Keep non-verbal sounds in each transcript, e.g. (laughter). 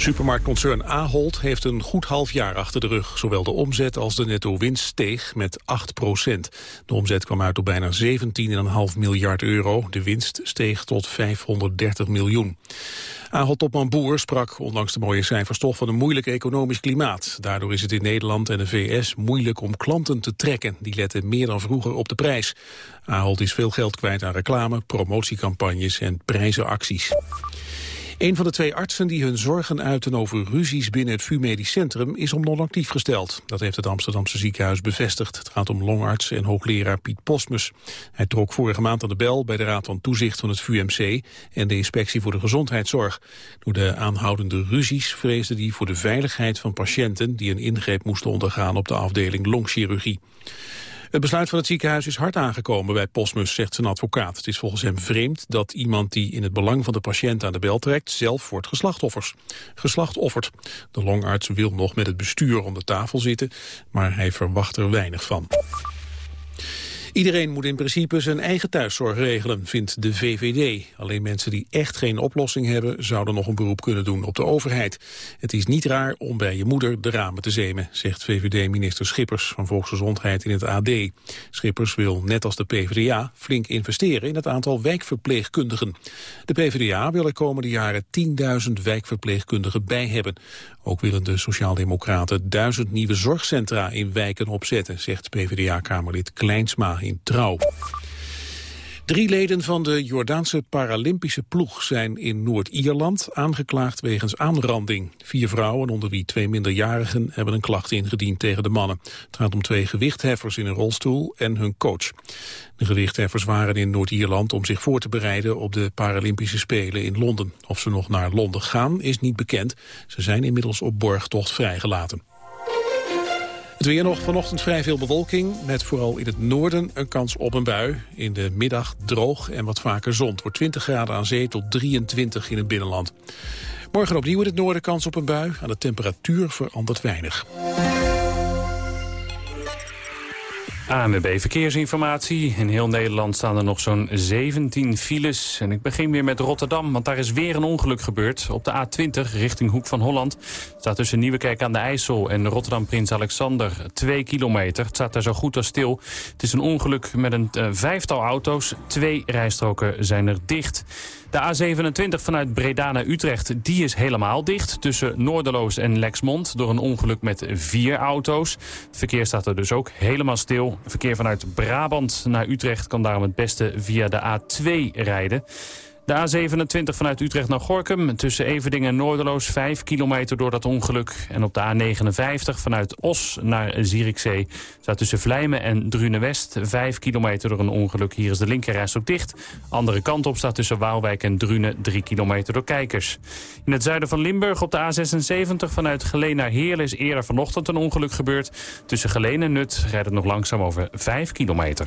Supermarktconcern Ahold heeft een goed half jaar achter de rug. Zowel de omzet als de netto-winst steeg met 8 procent. De omzet kwam uit op bijna 17,5 miljard euro. De winst steeg tot 530 miljoen. Ahold-topman Boer sprak ondanks de mooie cijfers toch van een moeilijk economisch klimaat. Daardoor is het in Nederland en de VS moeilijk om klanten te trekken. Die letten meer dan vroeger op de prijs. Ahold is veel geld kwijt aan reclame, promotiecampagnes en prijzenacties. Een van de twee artsen die hun zorgen uiten over ruzies binnen het VU Medisch Centrum is om non-actief gesteld. Dat heeft het Amsterdamse ziekenhuis bevestigd. Het gaat om longarts en hoogleraar Piet Postmus. Hij trok vorige maand aan de bel bij de Raad van Toezicht van het VUMC en de Inspectie voor de Gezondheidszorg. Door de aanhoudende ruzies vreesde hij voor de veiligheid van patiënten die een ingreep moesten ondergaan op de afdeling longchirurgie. Het besluit van het ziekenhuis is hard aangekomen bij Postmus, zegt zijn advocaat. Het is volgens hem vreemd dat iemand die in het belang van de patiënt aan de bel trekt, zelf wordt geslachtoffers. Geslachtofferd. De longarts wil nog met het bestuur om de tafel zitten, maar hij verwacht er weinig van. Iedereen moet in principe zijn eigen thuiszorg regelen, vindt de VVD. Alleen mensen die echt geen oplossing hebben... zouden nog een beroep kunnen doen op de overheid. Het is niet raar om bij je moeder de ramen te zemen... zegt VVD-minister Schippers van Volksgezondheid in het AD. Schippers wil, net als de PvdA, flink investeren... in het aantal wijkverpleegkundigen. De PvdA wil er komende jaren 10.000 wijkverpleegkundigen bij hebben. Ook willen de Sociaaldemocraten duizend nieuwe zorgcentra in wijken opzetten... zegt PvdA-kamerlid Kleinsma in Trouw. Drie leden van de Jordaanse Paralympische ploeg zijn in Noord-Ierland aangeklaagd wegens aanranding. Vier vrouwen, onder wie twee minderjarigen, hebben een klacht ingediend tegen de mannen. Het gaat om twee gewichtheffers in een rolstoel en hun coach. De gewichtheffers waren in Noord-Ierland om zich voor te bereiden op de Paralympische Spelen in Londen. Of ze nog naar Londen gaan is niet bekend. Ze zijn inmiddels op borgtocht vrijgelaten. Het weer nog vanochtend vrij veel bewolking, met vooral in het noorden een kans op een bui. In de middag droog en wat vaker zon. Het wordt 20 graden aan zee tot 23 in het binnenland. Morgen opnieuw in het noorden kans op een bui. Aan de temperatuur verandert weinig. ANWB Verkeersinformatie. In heel Nederland staan er nog zo'n 17 files. En ik begin weer met Rotterdam, want daar is weer een ongeluk gebeurd. Op de A20 richting Hoek van Holland staat tussen Nieuwekerk aan de IJssel... en Rotterdam Prins Alexander 2 kilometer. Het staat daar zo goed als stil. Het is een ongeluk met een uh, vijftal auto's. Twee rijstroken zijn er dicht. De A27 vanuit Breda naar Utrecht, die is helemaal dicht... tussen Noorderloos en Lexmond door een ongeluk met vier auto's. Het verkeer staat er dus ook helemaal stil. Verkeer vanuit Brabant naar Utrecht kan daarom het beste via de A2 rijden. De A27 vanuit Utrecht naar Gorkum. Tussen Everdingen en Noorderloos 5 kilometer door dat ongeluk. En op de A59 vanuit Os naar Zierikzee... staat tussen Vlijmen en Drune-West 5 kilometer door een ongeluk. Hier is de linkerreis ook dicht. Andere kant op staat tussen Waalwijk en Drune 3 kilometer door kijkers. In het zuiden van Limburg op de A76 vanuit Geleen naar Heerlen... is eerder vanochtend een ongeluk gebeurd. Tussen Geleen en Nut rijdt het nog langzaam over 5 kilometer.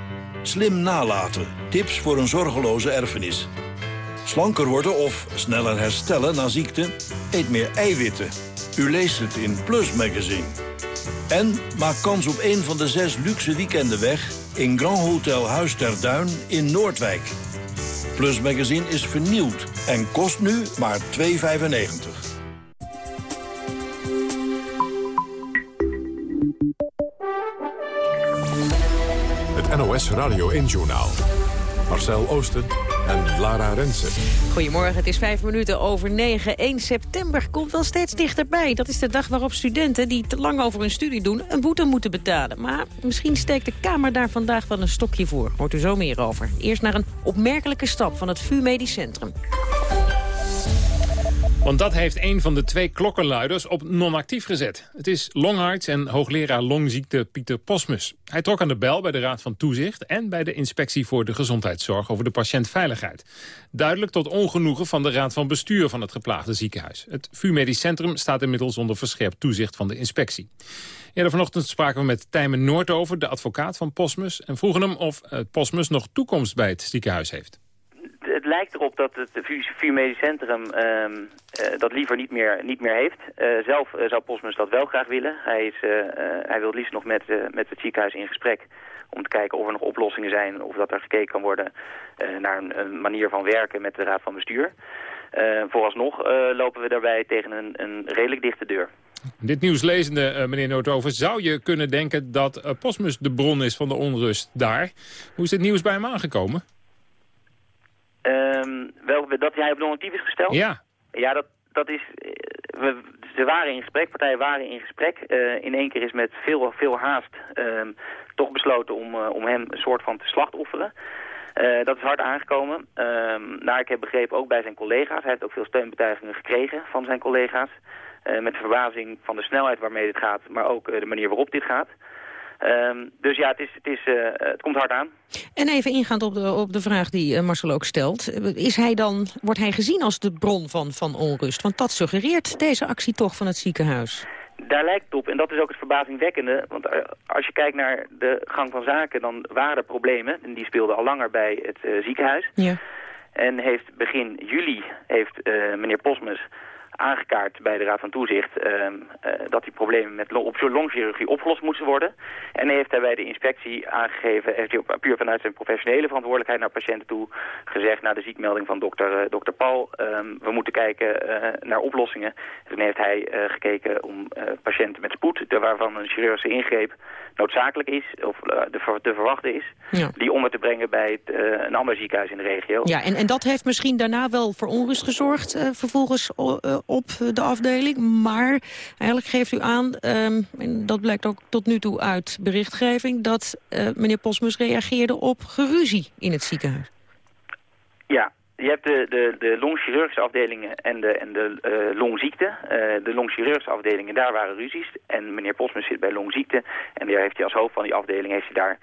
Slim nalaten. Tips voor een zorgeloze erfenis. Slanker worden of sneller herstellen na ziekte? Eet meer eiwitten. U leest het in Plus Magazine. En maak kans op een van de zes luxe weekenden weg... in Grand Hotel Huis ter Duin in Noordwijk. Plus Magazine is vernieuwd en kost nu maar 2,95. Radio 1-journaal. Marcel Oosten en Lara Rensen. Goedemorgen, het is vijf minuten over negen. 1 september komt wel steeds dichterbij. Dat is de dag waarop studenten die te lang over hun studie doen... een boete moeten betalen. Maar misschien steekt de Kamer daar vandaag wel een stokje voor. Hoort u zo meer over. Eerst naar een opmerkelijke stap van het VU Medisch Centrum. Want dat heeft een van de twee klokkenluiders op non-actief gezet. Het is longarts en hoogleraar longziekte Pieter Posmus. Hij trok aan de bel bij de Raad van Toezicht... en bij de Inspectie voor de Gezondheidszorg over de patiëntveiligheid. Duidelijk tot ongenoegen van de Raad van Bestuur van het geplaagde ziekenhuis. Het VU Medisch Centrum staat inmiddels onder verscherpt toezicht van de inspectie. Eerder vanochtend spraken we met Tijmen Noordover, de advocaat van Posmus... en vroegen hem of Posmus nog toekomst bij het ziekenhuis heeft lijkt erop dat het VU Medisch Centrum ehm, eh, dat liever niet meer, niet meer heeft. Uh, zelf uh, zou Posmus dat wel graag willen. Hij, is, hij wil liefst nog met, met het ziekenhuis in gesprek om te kijken of er nog oplossingen zijn... of dat er gekeken kan worden naar een, een, manier van werken met de Raad van Bestuur. vooralsnog lopen we daarbij tegen een, een redelijk dichte deur. Dit nieuws lezende, meneer Noordhoven, zou je kunnen denken dat Posmus de bron is van de onrust daar. Hoe is dit nieuws bij hem aangekomen? Um, wel, dat hij op non-actief is gesteld? Ja. Ja, dat, dat is... Eh, we, ze waren in gesprek, partijen waren in gesprek. Uh, in één keer is met veel, veel haast um, toch besloten om, uh, om hem een soort van te slachtofferen. Uh, dat is hard aangekomen. Um, naar ik heb begrepen ook bij zijn collega's. Hij heeft ook veel steunbetuigingen gekregen van zijn collega's. Met verbazing van de snelheid waarmee dit gaat, maar ook de manier waarop dit gaat. Um, dus ja, het, is, het, is, uh, het komt hard aan. En even ingaand op de, op de vraag die uh, Marcel ook stelt. Is hij dan, wordt hij gezien als de bron van, van onrust? Want dat suggereert deze actie toch van het ziekenhuis. Daar lijkt het op, en dat is ook het verbazingwekkende. Want uh, als je kijkt naar de gang van zaken, dan waren er problemen. En die speelden al langer bij het ziekenhuis. Ja. En heeft begin juli heeft meneer Posmus aangekaart bij de Raad van Toezicht uh, uh, dat die problemen met longchirurgie opgelost moesten worden. En heeft hij bij de inspectie aangegeven, heeft hij puur vanuit zijn professionele verantwoordelijkheid naar patiënten toe gezegd, na de ziekmelding van dokter, uh, dokter Paul, um, we moeten kijken eh, naar oplossingen. Toen heeft hij eh, gekeken om patiënten met spoed, waarvan een chirurgische ingreep noodzakelijk is, of de, te verwachten is, ja. die onder te brengen bij het, een ander ziekenhuis in de regio. Ja, en, en dat heeft misschien daarna wel voor onrust gezorgd, vervolgens op de afdeling. Maar eigenlijk geeft u aan, um, en dat blijkt ook tot nu toe uit berichtgeving... dat meneer Posmus reageerde op geruzie in het ziekenhuis. Ja, je hebt de, de, de longchirurgische afdelingen en de, en de uh, longziekte. Uh, de longchirurgische afdelingen, daar waren ruzies. En meneer Posmus zit bij longziekte. En daar heeft hij als hoofd van die afdeling heeft hij daar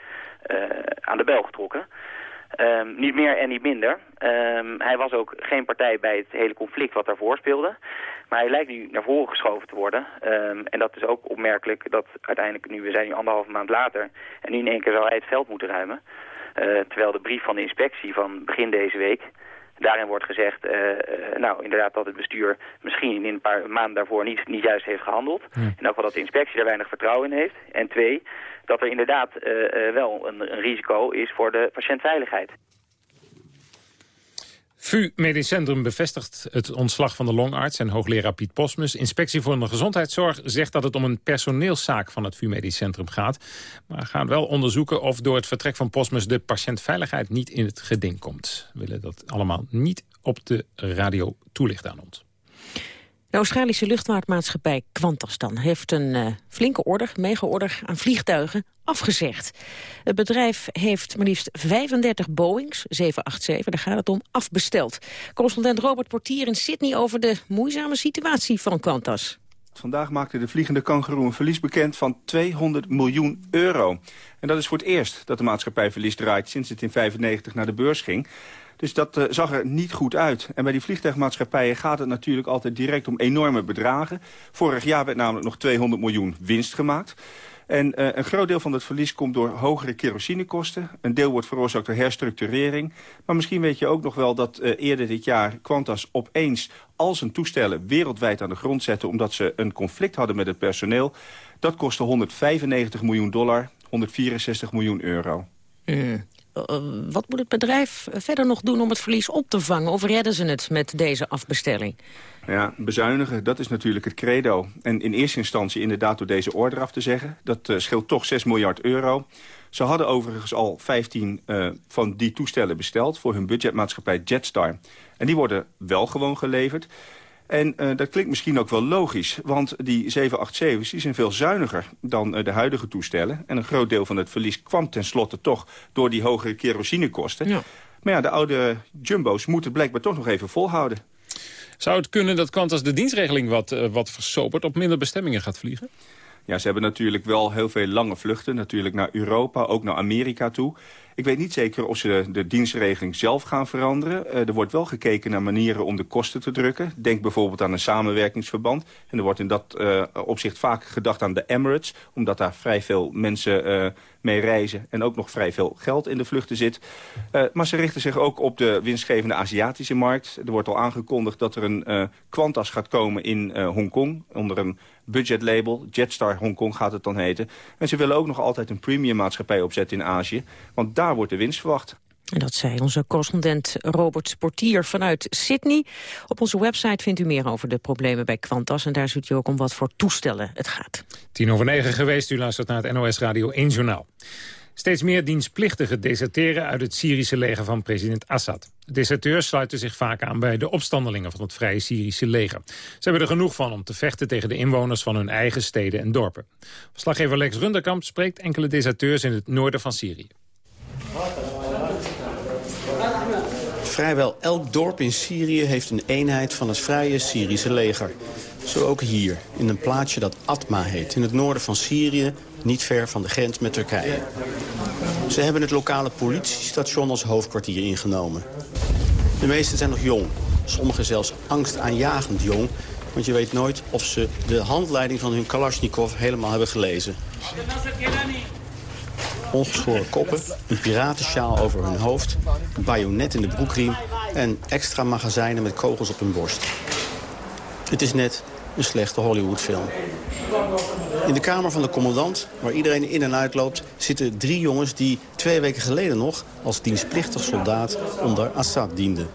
uh, aan de bel getrokken. Um, niet meer en niet minder. Um, hij was ook geen partij bij het hele conflict wat daarvoor speelde. Maar hij lijkt nu naar voren geschoven te worden. Um, en dat is ook opmerkelijk dat uiteindelijk nu, we zijn nu anderhalve maand later... en nu in één keer zal hij het veld moeten ruimen. Terwijl de brief van de inspectie van begin deze week... Daarin wordt gezegd, uh, nou inderdaad dat het bestuur misschien in een paar maanden daarvoor niet, niet juist heeft gehandeld. En ook wel dat de inspectie daar weinig vertrouwen in heeft. En twee, dat er inderdaad uh, wel een, een risico is voor de patiëntveiligheid. VU Medisch Centrum bevestigt het ontslag van de longarts en hoogleraar Piet Posmus. Inspectie voor de Gezondheidszorg zegt dat het om een personeelszaak van het VU Medisch Centrum gaat. Maar gaan wel onderzoeken of door het vertrek van Posmus de patiëntveiligheid niet in het geding komt. We willen dat allemaal niet op de radio toelichten aan ons. De Australische luchtvaartmaatschappij Qantas dan heeft een uh, flinke order, mega-order aan vliegtuigen afgezegd. Het bedrijf heeft maar liefst 35 Boeings, 787, daar gaat het om, afbesteld. Correspondent Robert Portier in Sydney over de moeizame situatie van Qantas. Vandaag maakte de vliegende kangeroe een verlies bekend van 200 miljoen euro. En dat is voor het eerst dat de maatschappij verlies draait sinds het in 1995 naar de beurs ging. Dus dat uh, zag er niet goed uit. En bij die vliegtuigmaatschappijen gaat het natuurlijk altijd direct om enorme bedragen. Vorig jaar werd namelijk nog 200 miljoen winst gemaakt. En uh, een groot deel van het verlies komt door hogere kerosinekosten. Een deel wordt veroorzaakt door herstructurering. Maar misschien weet je ook nog wel dat uh, eerder dit jaar Qantas opeens al zijn toestellen wereldwijd aan de grond zette... omdat ze een conflict hadden met het personeel. Dat kostte 195 miljoen dollar, 164 miljoen euro. Mm. Wat moet het bedrijf verder nog doen om het verlies op te vangen? Of redden ze het met deze afbestelling? Ja, bezuinigen, dat is natuurlijk het credo. En in eerste instantie inderdaad door deze order af te zeggen. Dat scheelt toch 6 miljard euro. Ze hadden overigens al 15 van die toestellen besteld... voor hun budgetmaatschappij Jetstar. En die worden wel gewoon geleverd. En uh, dat klinkt misschien ook wel logisch, want die 787's die zijn veel zuiniger dan uh, de huidige toestellen. En een groot deel van het verlies kwam tenslotte toch door die hogere kerosinekosten. Ja. Maar ja, de oude jumbo's moeten blijkbaar toch nog even volhouden. Zou het kunnen dat Qantas de dienstregeling wat, uh, wat versopert, op minder bestemmingen gaat vliegen? Ja, ze hebben natuurlijk wel heel veel lange vluchten. Natuurlijk naar Europa, ook naar Amerika toe. Ik weet niet zeker of ze de, dienstregeling zelf gaan veranderen. Uh, er wordt wel gekeken naar manieren om de kosten te drukken. Denk bijvoorbeeld aan een samenwerkingsverband. En er wordt in dat uh, opzicht vaak gedacht aan de Emirates. Omdat daar vrij veel mensen uh, mee reizen. En ook nog vrij veel geld in de vluchten zit. maar ze richten zich ook op de winstgevende Aziatische markt. Er wordt al aangekondigd dat er een Qantas gaat komen in Hongkong. Onder een budgetlabel. Jetstar Hongkong gaat het dan heten. En ze willen ook nog altijd een premium maatschappij opzetten in Azië. Want daar wordt de winst verwacht. En dat zei onze correspondent Robert Sportier vanuit Sydney. Op onze website vindt u meer over de problemen bij Qantas. En daar ziet u ook om wat voor toestellen het gaat. Tien over negen geweest, u luistert naar het NOS Radio 1 Journaal. Steeds meer dienstplichtigen deserteren uit het Syrische leger van president Assad. Deserteurs sluiten zich vaak aan bij de opstandelingen van het Vrije Syrische leger. Ze hebben er genoeg van om te vechten tegen de inwoners van hun eigen steden en dorpen. Verslaggever Lex Runderkamp spreekt enkele deserteurs in het noorden van Syrië. Vrijwel elk dorp in Syrië heeft een eenheid van het Vrije Syrische leger. Zo ook hier, in een plaatsje dat Atma heet, in het noorden van Syrië, niet ver van de grens met Turkije. Ze hebben het lokale politiestation als hoofdkwartier ingenomen. De meesten zijn nog jong, sommigen zelfs angstaanjagend jong... want je weet nooit of ze de handleiding van hun Kalashnikov helemaal hebben gelezen. Ongeschoren koppen, een piratensjaal over hun hoofd... een bajonet in de broekriem en extra magazijnen met kogels op hun borst. Het is net een slechte Hollywoodfilm. In de kamer van de commandant, waar iedereen in en uit loopt... zitten drie jongens die twee weken geleden nog... als dienstplichtig soldaat onder Assad dienden.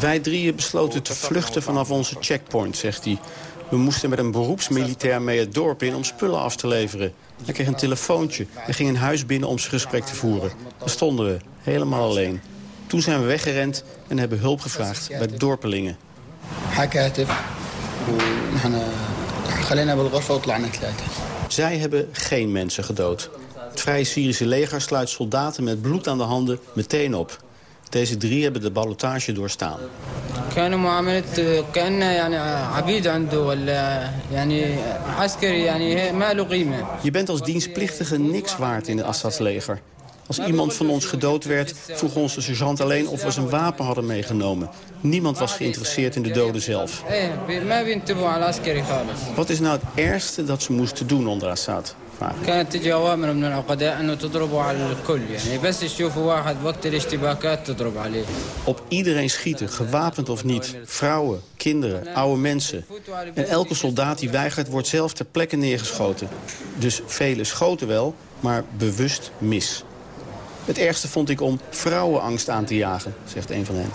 Wij drieën besloten te vluchten vanaf onze checkpoint, zegt hij. We moesten met een beroepsmilitair mee het dorp in om spullen af te leveren. Hij kreeg een telefoontje en ging een huis binnen om zijn gesprek te voeren. Daar stonden we, helemaal alleen. Toen zijn we weggerend en hebben hulp gevraagd bij de dorpelingen. Zij hebben geen mensen gedood. Het Vrije Syrische leger sluit soldaten met bloed aan de handen meteen op. Deze drie hebben de ballotage doorstaan. Je bent als dienstplichtige niks waard in het Assads leger. Als iemand van ons gedood werd, vroeg onze sergeant alleen of we zijn wapen hadden meegenomen. Niemand was geïnteresseerd in de doden zelf. Wat is nou het ergste dat ze moesten doen onder Assad? كانت تجي اوامر من العقداء انه تضربوا على الكل يعني بس تشوفوا واحد وقت الاشتباكات تضرب عليه Op iedereen schieten, gewapend of niet. Vrouwen, kinderen, oude mensen. En elke soldaat die weigert wordt zelf ter plekke neergeschoten. Dus velen schoten wel, maar bewust mis. Het ergste vond ik om vrouwenangst aan te jagen, zegt een van hen.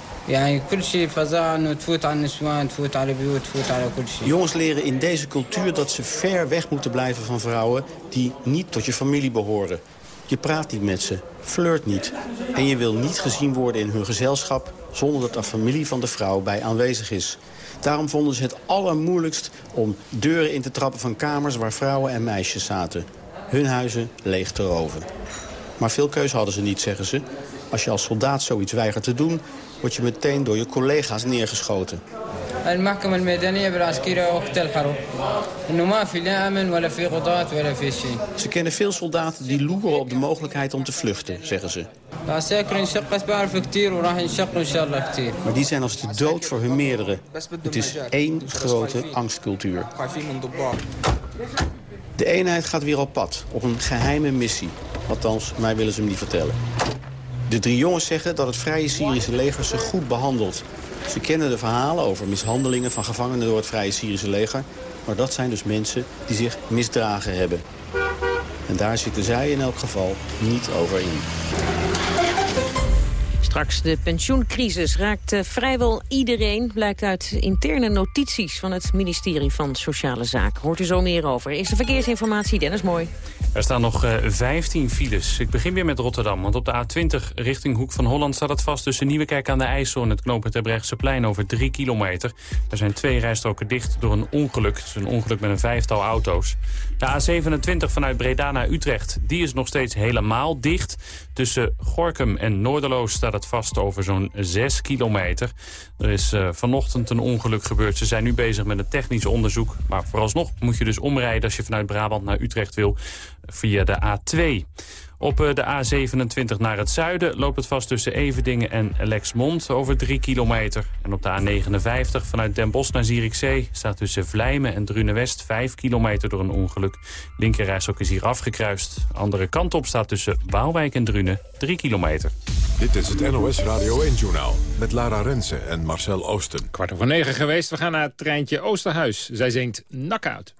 Jongens leren in deze cultuur dat ze ver weg moeten blijven van vrouwen... die niet tot je familie behoren. Je praat niet met ze, flirt niet. En je wil niet gezien worden in hun gezelschap... zonder dat de familie van de vrouw bij aanwezig is. Daarom vonden ze het allermoeilijkst om deuren in te trappen van kamers... waar vrouwen en meisjes zaten. Hun huizen leeg te roven. Maar veel keuze hadden ze niet, zeggen ze. Als je als soldaat zoiets weigert te doen, word je meteen door je collega's neergeschoten. Ze kennen veel soldaten die loeren op de mogelijkheid om te vluchten, zeggen ze. Maar die zijn als de dood voor hun meerdere. Het is één grote angstcultuur. De eenheid gaat weer op pad, op een geheime missie. Althans, mij willen ze hem niet vertellen. De drie jongens zeggen dat het Vrije Syrische leger ze goed behandelt. Ze kennen de verhalen over mishandelingen van gevangenen door het Vrije Syrische leger. Maar dat zijn dus mensen die zich misdragen hebben. En daar zitten zij in elk geval niet over in. Straks de pensioencrisis raakt eh, vrijwel iedereen... blijkt uit interne notities van het ministerie van Sociale Zaken. Hoort u zo meer over. Eerste verkeersinformatie, Dennis Mooi. Er staan nog uh, eh, 15 files. Ik begin weer met Rotterdam, want op de A20 richting Hoek van Holland... staat het vast tussen Nieuwekerk aan de IJssel en het knooppunt plein over 3 kilometer. Er zijn twee rijstroken dicht door een ongeluk. Het is een ongeluk met een vijftal auto's. De A27 vanuit Breda naar Utrecht, die is nog steeds helemaal dicht. Tussen Gorkum en Noorderloos staat het vast over zo'n 6 kilometer. Er is uh, vanochtend een ongeluk gebeurd. Ze zijn nu bezig met een technisch onderzoek. Maar vooralsnog moet je dus omrijden als je vanuit Brabant naar Utrecht wil via de A2. Op eh, de A27 naar het zuiden loopt het vast tussen Everdingen en Lexmond over 3 kilometer. En op de A59 vanuit Den Bosch naar Zierikzee staat tussen Vlijmen en Drunewest 5 kilometer door een ongeluk. Linkerrijstok is hier afgekruist. Andere kant op staat tussen Waalwijk en Drunen 3 kilometer. Dit is het NOS Radio 1-journaal met Lara Rensen en Marcel Oosten. Kwart over negen geweest, we gaan naar het treintje Oosterhuis. Zij zingt Knockout.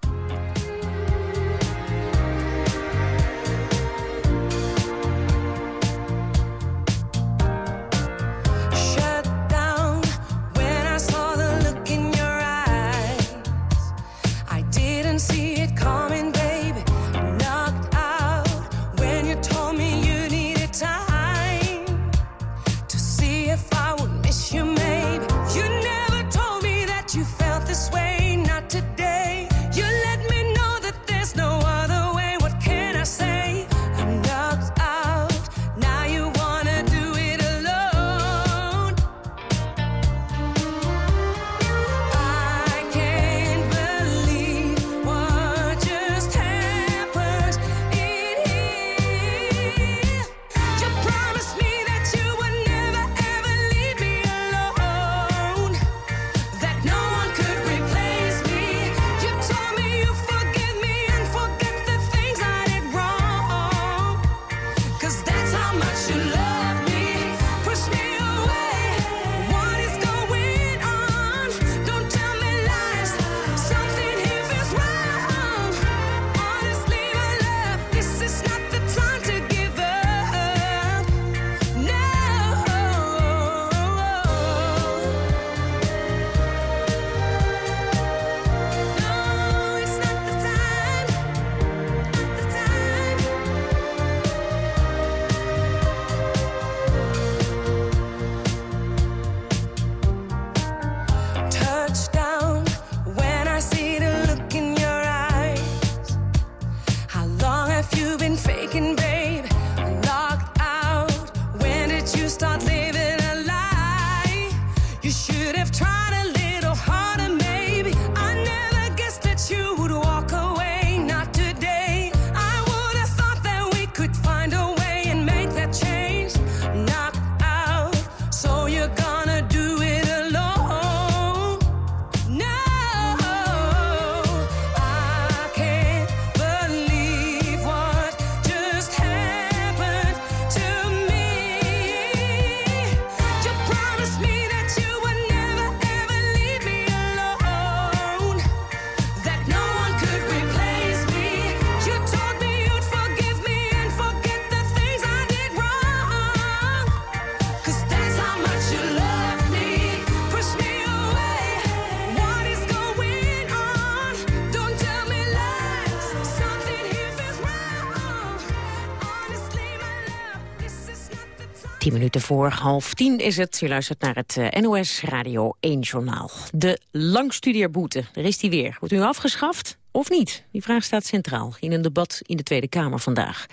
Minuten voor half tien is het. U luistert naar het eh, NOS Radio 1 Journaal. De langstudeerboete, daar is die weer. Wordt u afgeschaft of niet? Die vraag staat centraal in een debat in de Tweede Kamer vandaag.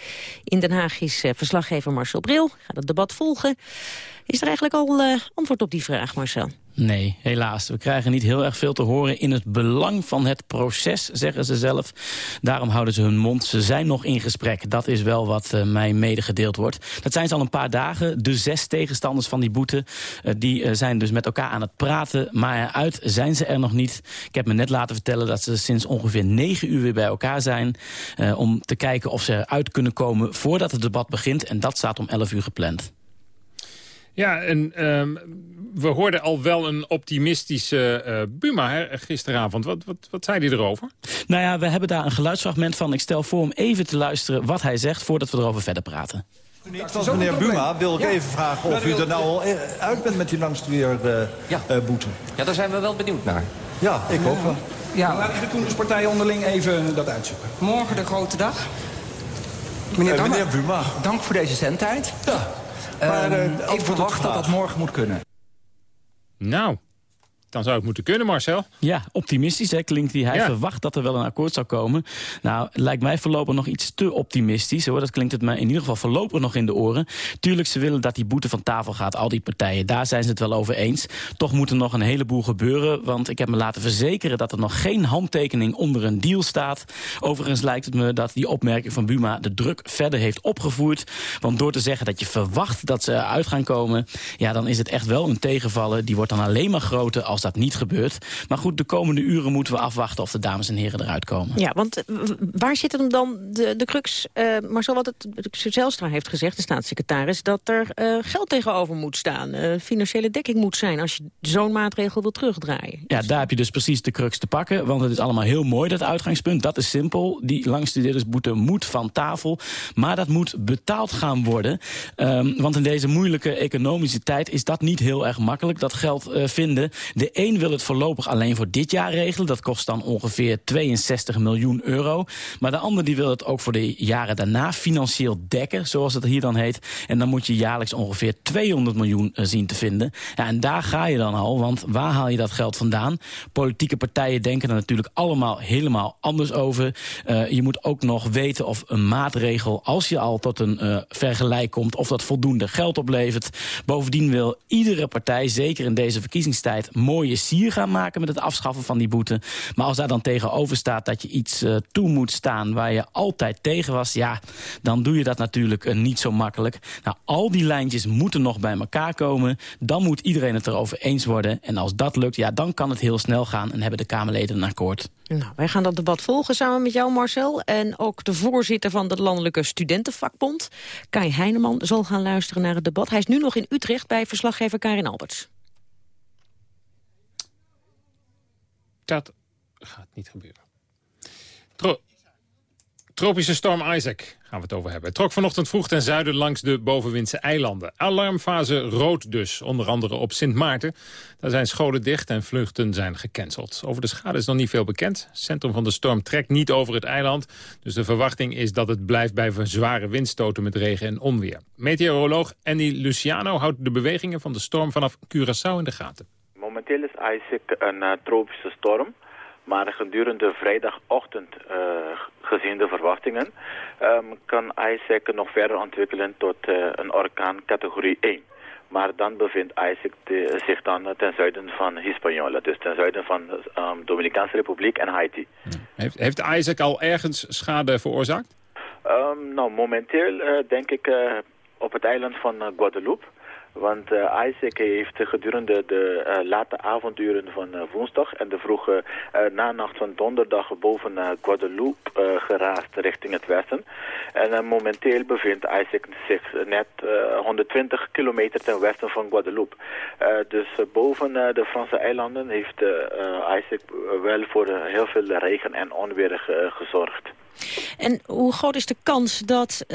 In Den Haag is uh, verslaggever Marcel Bril, gaat het debat volgen. Is er eigenlijk al uh, antwoord op die vraag, Marcel? Nee, helaas. We krijgen niet heel erg veel te horen in het belang van het proces, zeggen ze zelf. Daarom houden ze hun mond. Ze zijn nog in gesprek. Dat is wel wat uh, mij medegedeeld wordt. Dat zijn ze al een paar dagen. De zes tegenstanders van die boete, uh, die uh, zijn dus met elkaar aan het praten. Maar uit zijn ze er nog niet. Ik heb me net laten vertellen dat ze sinds ongeveer negen uur weer bij elkaar zijn. om te kijken of ze eruit kunnen komen voordat het debat begint. En dat staat om elf uur gepland. Ja, en ehm, we hoorden al wel een optimistische uh, Buma hè, gisteravond. Wat, wat, wat zei hij erover? Nou ja, we hebben daar een geluidsfragment van. Ik stel voor om even te luisteren wat hij zegt... voordat we erover verder praten. meneer Buma wil ik even vragen of u er nou al uit bent met die langstudeerde ja. Uh, boete. Ja, daar zijn we wel benieuwd naar. Ja, ik ook wel. Ja. Laten de Koenderspartijen onderling even dat uitzoeken. Morgen de grote dag. Meneer, uh, meneer Buma. Dank voor deze zendtijd. Ja. Maar, uh, ik verwacht dat dat morgen moet kunnen. Nou, dan zou het moeten kunnen, Marcel. Ja, optimistisch hè, klinkt hij. Hij verwacht dat er wel een akkoord zou komen. Nou, lijkt mij voorlopig nog iets te optimistisch. Hoor. Dat klinkt het mij in ieder geval voorlopig nog in de oren. Tuurlijk, ze willen dat die boete van tafel gaat, al die partijen. Daar zijn ze het wel over eens. Toch moet er nog een heleboel gebeuren. Want ik heb me laten verzekeren dat er nog geen handtekening onder een deal staat. Overigens lijkt het me dat die opmerking van Buma de druk verder heeft opgevoerd. Want door te zeggen dat je verwacht dat ze eruit gaan komen... ja, dan is het echt wel een tegenvallen. Die wordt dan alleen maar groter als als dat niet gebeurt. Maar goed, de komende uren moeten we afwachten of de dames en heren eruit komen. Ja, want eh, waar zit hem dan de, de crux? Uh, Marcel, wat het Zelstra heeft gezegd, de staatssecretaris... dat er uh, geld tegenover moet staan, uh, financiële dekking moet zijn... als je zo'n maatregel wil terugdraaien. Ja, daar heb je dus precies de crux te pakken. Want het is allemaal heel mooi, dat uitgangspunt. Dat is simpel. Die langstudeerdersboete moet van tafel. Maar dat moet betaald gaan worden. Um, want in deze moeilijke economische tijd is dat niet heel erg makkelijk. Dat geld vinden. De de een wil het voorlopig alleen voor dit jaar regelen. Dat kost dan ongeveer 62 miljoen euro. Maar de ander die wil het ook voor de jaren daarna financieel dekken, zoals het hier dan heet. En dan moet je jaarlijks ongeveer 200 miljoen eh, zien te vinden. Ja, en daar ga je dan al, want waar haal je dat geld vandaan? Politieke partijen denken er natuurlijk allemaal helemaal anders over. Uh, je moet ook nog weten of een maatregel, als je al tot een uh, vergelijk komt, of dat voldoende geld oplevert. Bovendien wil iedere partij, zeker in deze verkiezingstijd, mooi mooie sier gaan maken met het afschaffen van die boete. Maar als daar dan tegenover staat dat je iets uh, toe moet staan waar je altijd tegen was... ja, dan doe je dat natuurlijk uh, niet zo makkelijk. Nou, al die lijntjes moeten nog bij elkaar komen. Dan moet iedereen het erover eens worden. En als dat lukt, ja, dan kan het heel snel gaan en hebben de Kamerleden een akkoord. Nou, wij gaan dat debat volgen samen met jou, Marcel. En ook de voorzitter van de Landelijke Studentenvakbond, Kai Heineman, zal gaan luisteren naar het debat. Hij is nu nog in Utrecht bij verslaggever Karin Alberts. Dat gaat niet gebeuren. Tro Tropische storm Isaac gaan we het over hebben. Het trok vanochtend vroeg ten zuiden langs de bovenwindse eilanden. Alarmfase rood dus, onder andere op Sint Maarten. Daar zijn scholen dicht en vluchten zijn gecanceld. Over de schade is nog niet veel bekend. Het centrum van de storm trekt niet over het eiland. Dus de verwachting is dat het blijft bij zware windstoten met regen en onweer. Meteoroloog Andy Luciano houdt de bewegingen van de storm vanaf Curaçao in de gaten. Momenteel is Isaac een uh, tropische storm. Maar gedurende vrijdagochtend, uh, gezien de verwachtingen, um, kan Isaac nog verder ontwikkelen tot uh, een orkaan categorie 1. Maar dan bevindt Isaac de, zich dan ten zuiden van Hispaniola, dus ten zuiden van de um, Dominicaanse Republiek en Haiti. Heeft, heeft Isaac al ergens schade veroorzaakt? Um, nou, momenteel denk ik op het eiland van Guadeloupe. Want uh, Isaac heeft gedurende de uh, late avonduren van uh, woensdag en de vroege nanacht van donderdag boven Guadeloupe geraast richting het westen. En momenteel bevindt Isaac zich net 120 kilometer ten westen van Guadeloupe. dus boven de Franse eilanden heeft Isaac wel voor heel veel regen en onweer gezorgd. En hoe groot is de kans dat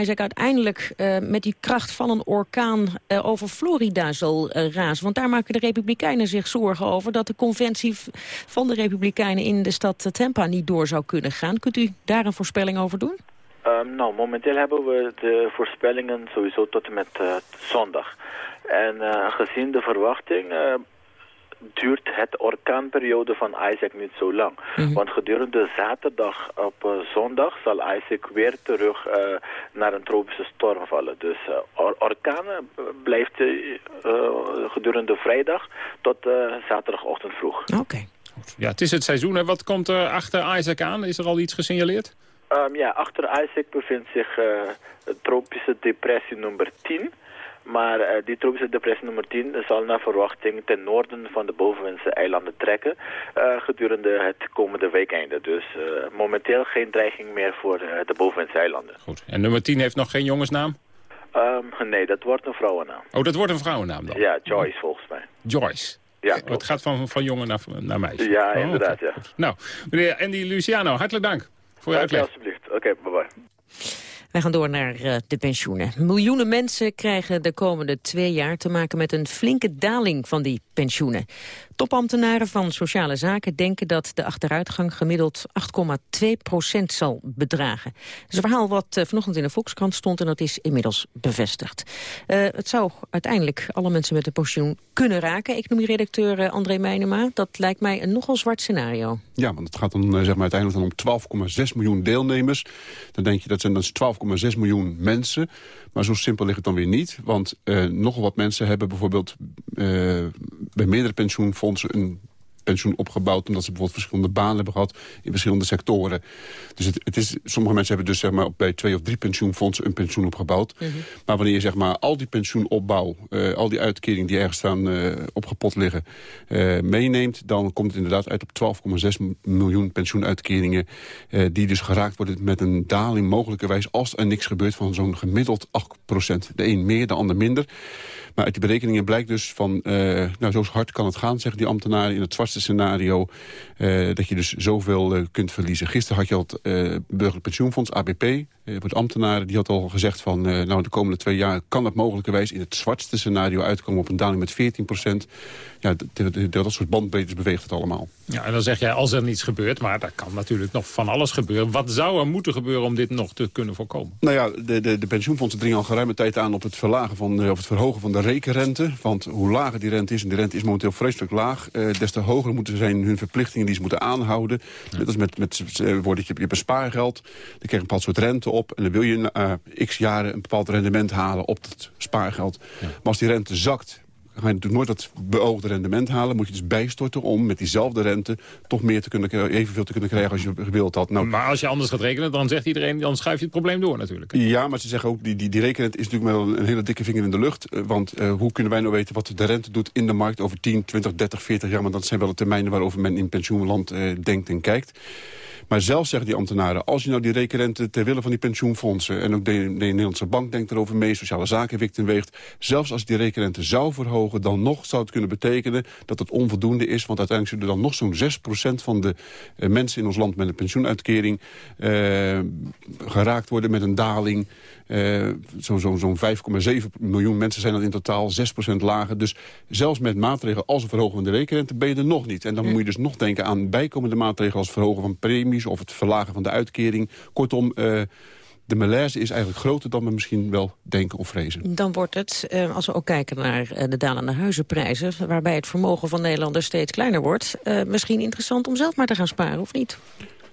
Isaac uiteindelijk met die kracht van een orkaan uh, over Florida zal razen? Want daar maken de Republikeinen zich zorgen over dat de conventie van de Republikeinen in de stad Tampa niet door zou kunnen gaan. Kunt u daar een voorspelling over doen? Um, nou, momenteel hebben we de voorspellingen sowieso tot en met zondag. En gezien de verwachting duurt het orkaanperiode van Isaac niet zo lang. Mhm. Want gedurende zaterdag op uh, zondag zal Isaac weer terug uh, naar een tropische storm vallen. Dus uh, or orkanen blijft gedurende vrijdag tot zaterdagochtend vroeg. Oké. Ja, het is het seizoen. Hè. Wat komt er achter Isaac aan? Is er al iets gesignaleerd? Um, ja, achter Isaac bevindt zich tropische depressie nummer 10... Maar uh, die tropische depressie nummer 10 zal naar verwachting ten noorden van de bovenwindse eilanden trekken uh, gedurende het komende weekeinde. Dus uh, momenteel geen dreiging meer voor de bovenwindse eilanden. Goed. En nummer 10 heeft nog geen jongensnaam? Ehm, nee, dat wordt een vrouwennaam. Oh, dat wordt een vrouwennaam dan? Ja, Joyce volgens mij. Joyce. Ja, Het gaat van, van jongen naar, naar meisje. Ja, Oh, inderdaad, ja. Nou, meneer Andy Luciano, hartelijk dank voor je, uitleg. alsjeblieft. Oké, bye-bye. Wij gaan door naar eh, de pensioenen. Miljoenen mensen krijgen de komende twee jaar te maken met een flinke daling van die pensioenen. Topambtenaren van sociale zaken denken dat de achteruitgang gemiddeld 8,2 procent zal bedragen. Dat is een verhaal wat eh, vanochtend in de Volkskrant stond en dat is inmiddels bevestigd. Eh, het zou uiteindelijk alle mensen met een pensioen kunnen raken. Economie-redacteur André Meijnema, dat lijkt mij een nogal zwart scenario. Ja, want het gaat dan zeg maar uiteindelijk dan om 12,6 miljoen deelnemers. Dan denk je dat zijn dan 12 2,6 miljoen mensen. Maar zo simpel ligt het dan weer niet. Want eh, uh, nogal wat mensen hebben bijvoorbeeld eh, bij meerdere pensioenfondsen... een pensioen opgebouwd... omdat ze bijvoorbeeld verschillende banen hebben gehad in verschillende sectoren. Dus het, het is, sommige mensen hebben dus zeg maar, bij twee of drie pensioenfondsen een pensioen opgebouwd. Maar wanneer je zeg maar, al die pensioenopbouw, eh, al die uitkeringen die ergens staan eh, opgepot liggen, eh, meeneemt... dan komt het inderdaad uit op 12,6 miljoen pensioenuitkeringen... die dus geraakt worden met een daling mogelijkerwijs... als er niks gebeurt van zo'n gemiddeld 8% De een meer, de ander minder. Maar uit die berekeningen blijkt dus van, eh, nou zo hard kan het gaan, zeggen die ambtenaren in het zwartste scenario, eh, dat je dus zoveel eh, kunt verliezen. Gisteren had je al het Burgerlijk Pensioenfonds, ABP, voor de ambtenaren, die had al gezegd van, nou de komende twee jaar kan het mogelijkerwijs in het zwartste scenario uitkomen op een daling met 14 procent. Ja, dat soort bandbreedtes beweegt het allemaal. Ja, en dan zeg jij als er niets gebeurt, maar daar kan natuurlijk nog van alles gebeuren. Wat zou er moeten gebeuren om dit nog te kunnen voorkomen? Nou ja, de, de, de pensioenfondsen dringen al geruime tijd aan op het, verlagen van, of het verhogen van de rekenrente. Want hoe lager die rente is, en die rente is momenteel vreselijk laag... eh, des te hoger moeten zijn hun verplichtingen die ze moeten aanhouden. Net als met, met eh, je, je hebt een spaargeld, dan krijg je een bepaald soort rente op... en dan wil je na eh, x jaren een bepaald rendement halen op dat spaargeld. Maar als die rente zakt ga je natuurlijk nooit dat beoogde rendement halen. Moet je dus bijstorten om met diezelfde rente toch meer te kunnen, krijgen- evenveel te kunnen krijgen als je gewild had. Nou, Maar als je anders gaat rekenen, dan zegt iedereen, dan schuif je het probleem door natuurlijk. ja, maar ze zeggen ook, die, die, die is natuurlijk wel een hele dikke vinger in de lucht. Eh, Want eh, hoe kunnen wij nou weten wat de rente doet in de markt over 10, 20, 30, 40 jaar? Maar dat zijn wel de termijnen waarover men in pensioenland eh, denkt en kijkt. Maar zelf zeggen die ambtenaren, als je nou die rekenrente ter wille van die pensioenfondsen... en ook de, de Nederlandse Bank denkt erover mee, sociale zaken wikt en weegt... zelfs als die rekenrente zou verhogen, dan nog zou het kunnen betekenen... dat het onvoldoende is, want uiteindelijk zullen dan nog zo'n 6% van de eh, mensen in ons land... met een pensioenuitkering eh, geraakt worden met een daling... Eh, Zo'n zo, zo'n 5,7 miljoen mensen zijn dat in totaal, 6% lager. Dus zelfs met maatregelen als een verhogen van de rekenrente ben je er nog niet. En dan moet je dus nog denken aan bijkomende maatregelen als verhogen van premies of het verlagen van de uitkering. Kortom, eh, de malaise is eigenlijk groter dan we misschien wel denken of vrezen. Dan wordt het, eh, als we ook kijken naar eh, de dalende huizenprijzen... waarbij het vermogen van Nederlanders steeds kleiner wordt... misschien interessant om zelf maar te gaan sparen, of niet?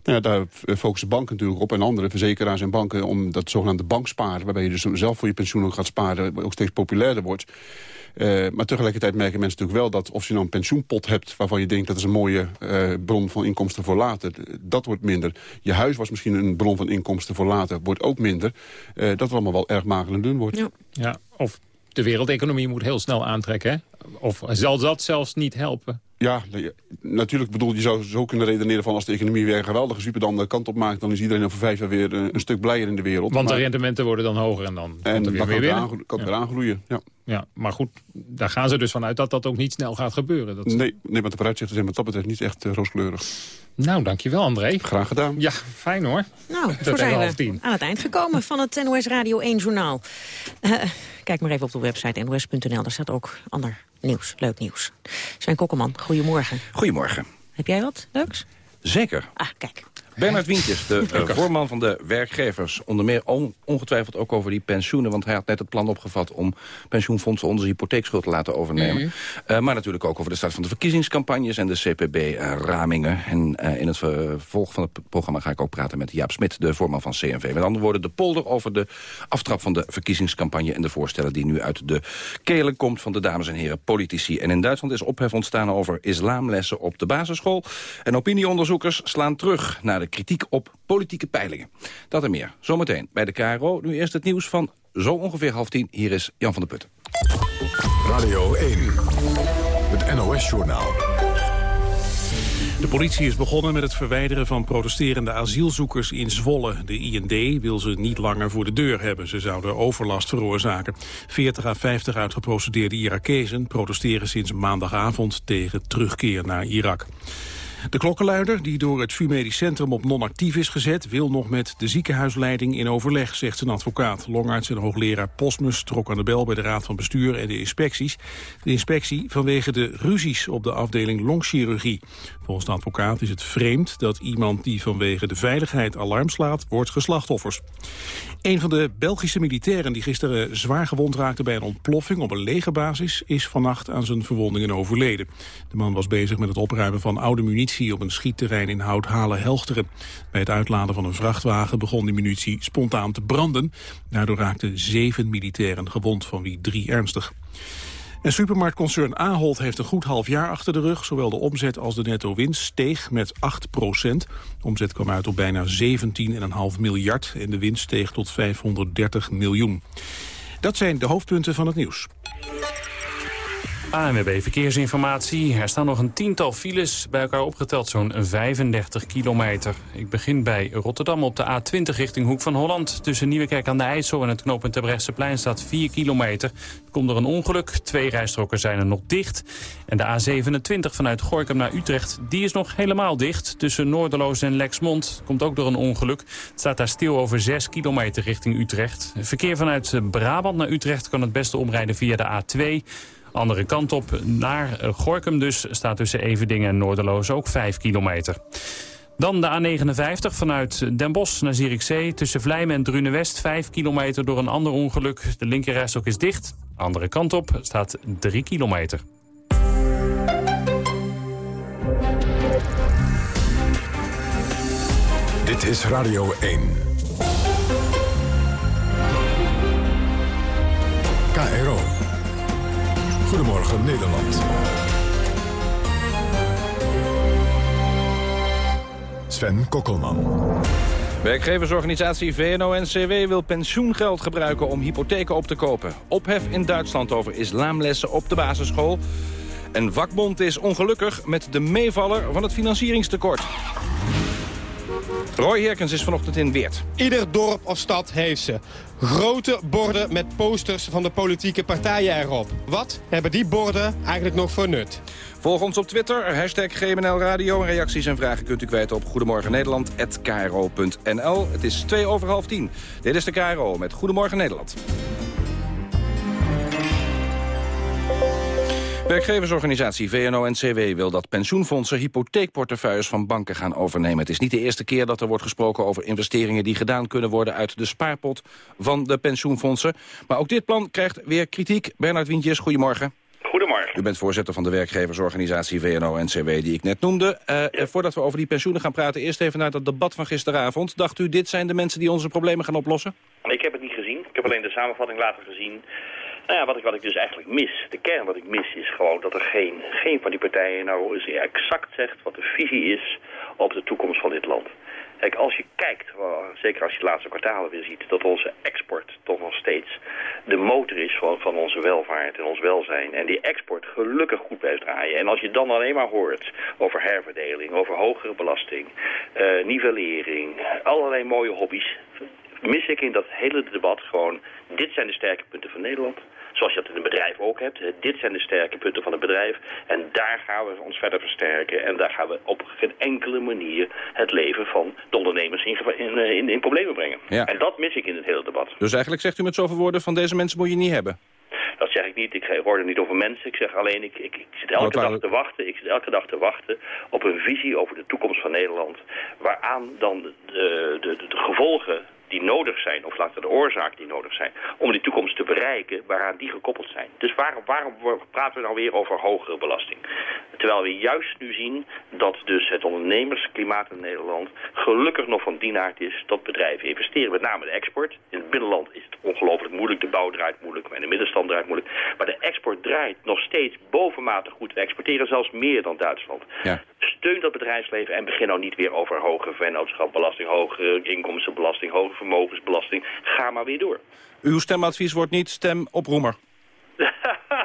Nou ja, daar focussen banken natuurlijk op en andere verzekeraars en banken... om dat zogenaamde banksparen, waarbij je dus zelf voor je pensioen ook gaat sparen... ook steeds populairder wordt. Eh, maar tegelijkertijd merken mensen natuurlijk wel dat of je nou een pensioenpot hebt... waarvan je denkt dat is een mooie eh, bron van inkomsten voor later, dat wordt minder. Je huis was misschien een bron van inkomsten voor later, wordt ook minder. Eh, dat het allemaal wel erg mager en dun wordt. Ja. Ja, of de wereldeconomie moet heel snel aantrekken. Hè? Of zal dat zelfs niet helpen? Ja, natuurlijk bedoel je zou zo kunnen redeneren van als de economie weer een geweldige super de andere kant op maakt, dan is iedereen over vijf jaar weer een, een stuk blijer in de wereld. Want de rendementen worden dan hoger en dan en er dan weer kan aan, Ja. weer aangroeien. Ja. Ja, maar goed, daar gaan ze dus vanuit dat dat ook niet snel gaat gebeuren. Dat... Nee, nee, want de vooruitzichten zijn wat dat betreft niet echt eh, rooskleurig. Nou, dankjewel André. Graag gedaan. Ja, fijn hoor. Nou, Tot zo zijn we tien. aan het eind gekomen van het NOS Radio 1 Journaal. Eh, kijk maar even op de website nos.nl, daar staat ook ander nieuws, leuk nieuws. Sven Kokkelman, goedemorgen. Goedemorgen. Heb jij wat leuks? Zeker. Ah, kijk. Bernard Wientjes, de (laughs) eh, voorman van de werkgevers. Onder meer on- ongetwijfeld ook over die pensioenen. Want hij had net het plan opgevat om pensioenfondsen onze hypotheekschuld te laten overnemen. Mhm. Eh, maar natuurlijk ook over de start van de verkiezingscampagnes en de CPB-ramingen. en eh, in het vervolg van het programma ga ik ook praten met Jaap Smit, de voorman van CNV. Met andere woorden, de polder over de aftrap van de verkiezingscampagne... en de voorstellen die nu uit de kelen komt van de dames en heren politici. En in Duitsland is ophef ontstaan over islamlessen op de basisschool. En opinieonderzoekers slaan terug naar de kritiek op politieke peilingen. Dat en meer. Zometeen bij de KRO. Nu eerst het nieuws van zo ongeveer half tien. Hier is Jan van der Putten. Radio 1, het NOS-journaal. De politie is begonnen met het verwijderen van protesterende asielzoekers in Zwolle. De IND wil ze niet langer voor de deur hebben. Ze zouden overlast veroorzaken. 40 à 50 uitgeprocedeerde Irakezen protesteren sinds maandagavond tegen terugkeer naar Irak. De klokkenluider, die door het VU Medisch Centrum op non-actief is gezet... wil nog met de ziekenhuisleiding in overleg, zegt zijn advocaat. Longarts en hoogleraar Posmus trok aan de bel bij de Raad van Bestuur en de inspecties. De inspectie vanwege de ruzies op de afdeling longchirurgie. Volgens de advocaat is het vreemd dat iemand die vanwege de veiligheid alarm slaat... wordt geslachtoffers. Een van de Belgische militairen die gisteren zwaar gewond raakte bij een ontploffing op een legerbasis is vannacht aan zijn verwondingen overleden. De man was bezig met het opruimen van oude munitie op een schietterrein in Houthalen-Helchteren. Bij het uitladen van een vrachtwagen begon die munitie spontaan te branden. Daardoor raakten zeven militairen gewond, van wie drie ernstig. En supermarktconcern Ahold heeft een goed half jaar achter de rug. Zowel de omzet als de netto winst steeg met 8 procent. De omzet kwam uit op bijna 17,5 miljard en de winst steeg tot 530 miljoen. Dat zijn de hoofdpunten van het nieuws. ANWB Verkeersinformatie. Er staan nog een tiental files, bij elkaar opgeteld zo'n 35 kilometer. Ik begin bij Rotterdam op de A20 richting Hoek van Holland. Tussen Nieuwekerk aan de IJssel en het knooppunt plein staat 4 kilometer. Er komt er een ongeluk, twee rijstroken zijn er nog dicht. En de A27 vanuit Gorkum naar Utrecht, die is nog helemaal dicht. Tussen Noorderloos en Lexmond komt ook door een ongeluk. Het staat daar stil over 6 kilometer richting Utrecht. Verkeer vanuit Brabant naar Utrecht kan het beste omrijden via de A2... Andere kant op naar Gorkum dus staat tussen Everdingen en Noorderloos ook 5 kilometer. Dan de A59 vanuit Den Bosch naar Zierikzee. Tussen Vlijmen en Drunewest 5 kilometer door een ander ongeluk. De linkerrijstok is dicht. Andere kant op staat 3 kilometer. Dit is Radio 1. KRO. Goedemorgen Nederland. Sven Kokkelman. Werkgeversorganisatie VNO-NCW wil pensioengeld gebruiken om hypotheken op te kopen. Ophef in Duitsland over islamlessen op de basisschool. En vakbond is ongelukkig met de meevaller van het financieringstekort. Roy Herkens is vanochtend in Weert. Ieder dorp of stad heeft ze. Grote borden met posters van de politieke partijen erop. Wat hebben die borden eigenlijk nog voor nut? Volg ons op Twitter, hashtag GMNL Radio. reacties en vragen kunt u kwijt op Goedemorgen Nederland@kro.nl. Het is twee over half tien. Dit is de KRO met Goedemorgen Nederland. Werkgeversorganisatie VNO-NCW wil dat pensioenfondsen hypotheekportefeuilles van banken gaan overnemen. Het is niet de eerste keer dat er wordt gesproken over investeringen die gedaan kunnen worden uit de spaarpot van de pensioenfondsen. Maar ook dit plan krijgt weer kritiek. Bernard Wientjes, goedemorgen. Goedemorgen. U bent voorzitter van de werkgeversorganisatie VNO-NCW die ik net noemde. Uh, Voordat we over die pensioenen gaan praten, eerst even naar dat debat van gisteravond. Dacht u, dit zijn de mensen die onze problemen gaan oplossen? Ik heb het niet gezien. Ik heb alleen de samenvatting later gezien. Nou ja, wat ik, wat ik dus eigenlijk mis, de kern wat ik mis is gewoon dat er geen, geen van die partijen nou exact zegt wat de visie is op de toekomst van dit land. Kijk, als je kijkt, zeker als je de laatste kwartalen weer ziet... dat onze export toch nog steeds de motor is van, van onze welvaart en ons welzijn. En die export gelukkig goed blijft draaien. En als je dan alleen maar hoort over herverdeling, over hogere belasting... Uh, nivellering, allerlei mooie hobby's... mis ik in dat hele debat gewoon... dit zijn de sterke punten van Nederland... Zoals je dat in een bedrijf ook hebt. Dit zijn de sterke punten van het bedrijf. En daar gaan we ons verder versterken. En daar gaan we op geen enkele manier het leven van de ondernemers in, in, in, in problemen brengen. Ja. En dat mis ik in het hele debat. Dus eigenlijk zegt u met zoveel woorden van deze mensen moet je niet hebben? Dat zeg ik niet. Ik hoor er niet over mensen. Ik zeg alleen, ik, ik, ik zit elke dag te wachten. Ik zit elke dag te wachten op een visie over de toekomst van Nederland. Waaraan dan de, de, de, de gevolgen die nodig zijn, of laten de oorzaken die nodig zijn, om die toekomst te bereiken, waaraan die gekoppeld zijn. Dus waarom, waarom praten we nou weer over hogere belasting? Terwijl we juist nu zien dat dus het ondernemersklimaat in Nederland gelukkig nog van die aard is dat bedrijven investeren, met name de export. In het binnenland is het ongelooflijk moeilijk, de bouw draait moeilijk, en de middenstand draait moeilijk. Maar de export draait nog steeds bovenmatig goed. We exporteren zelfs meer dan Duitsland. Ja. Steun dat bedrijfsleven en begin nou niet weer over hoge vennootschapbelasting, hoge inkomstenbelasting, hoge vermogensbelasting. Ga maar weer door. Uw stemadvies wordt niet stem op Roemer. (laughs)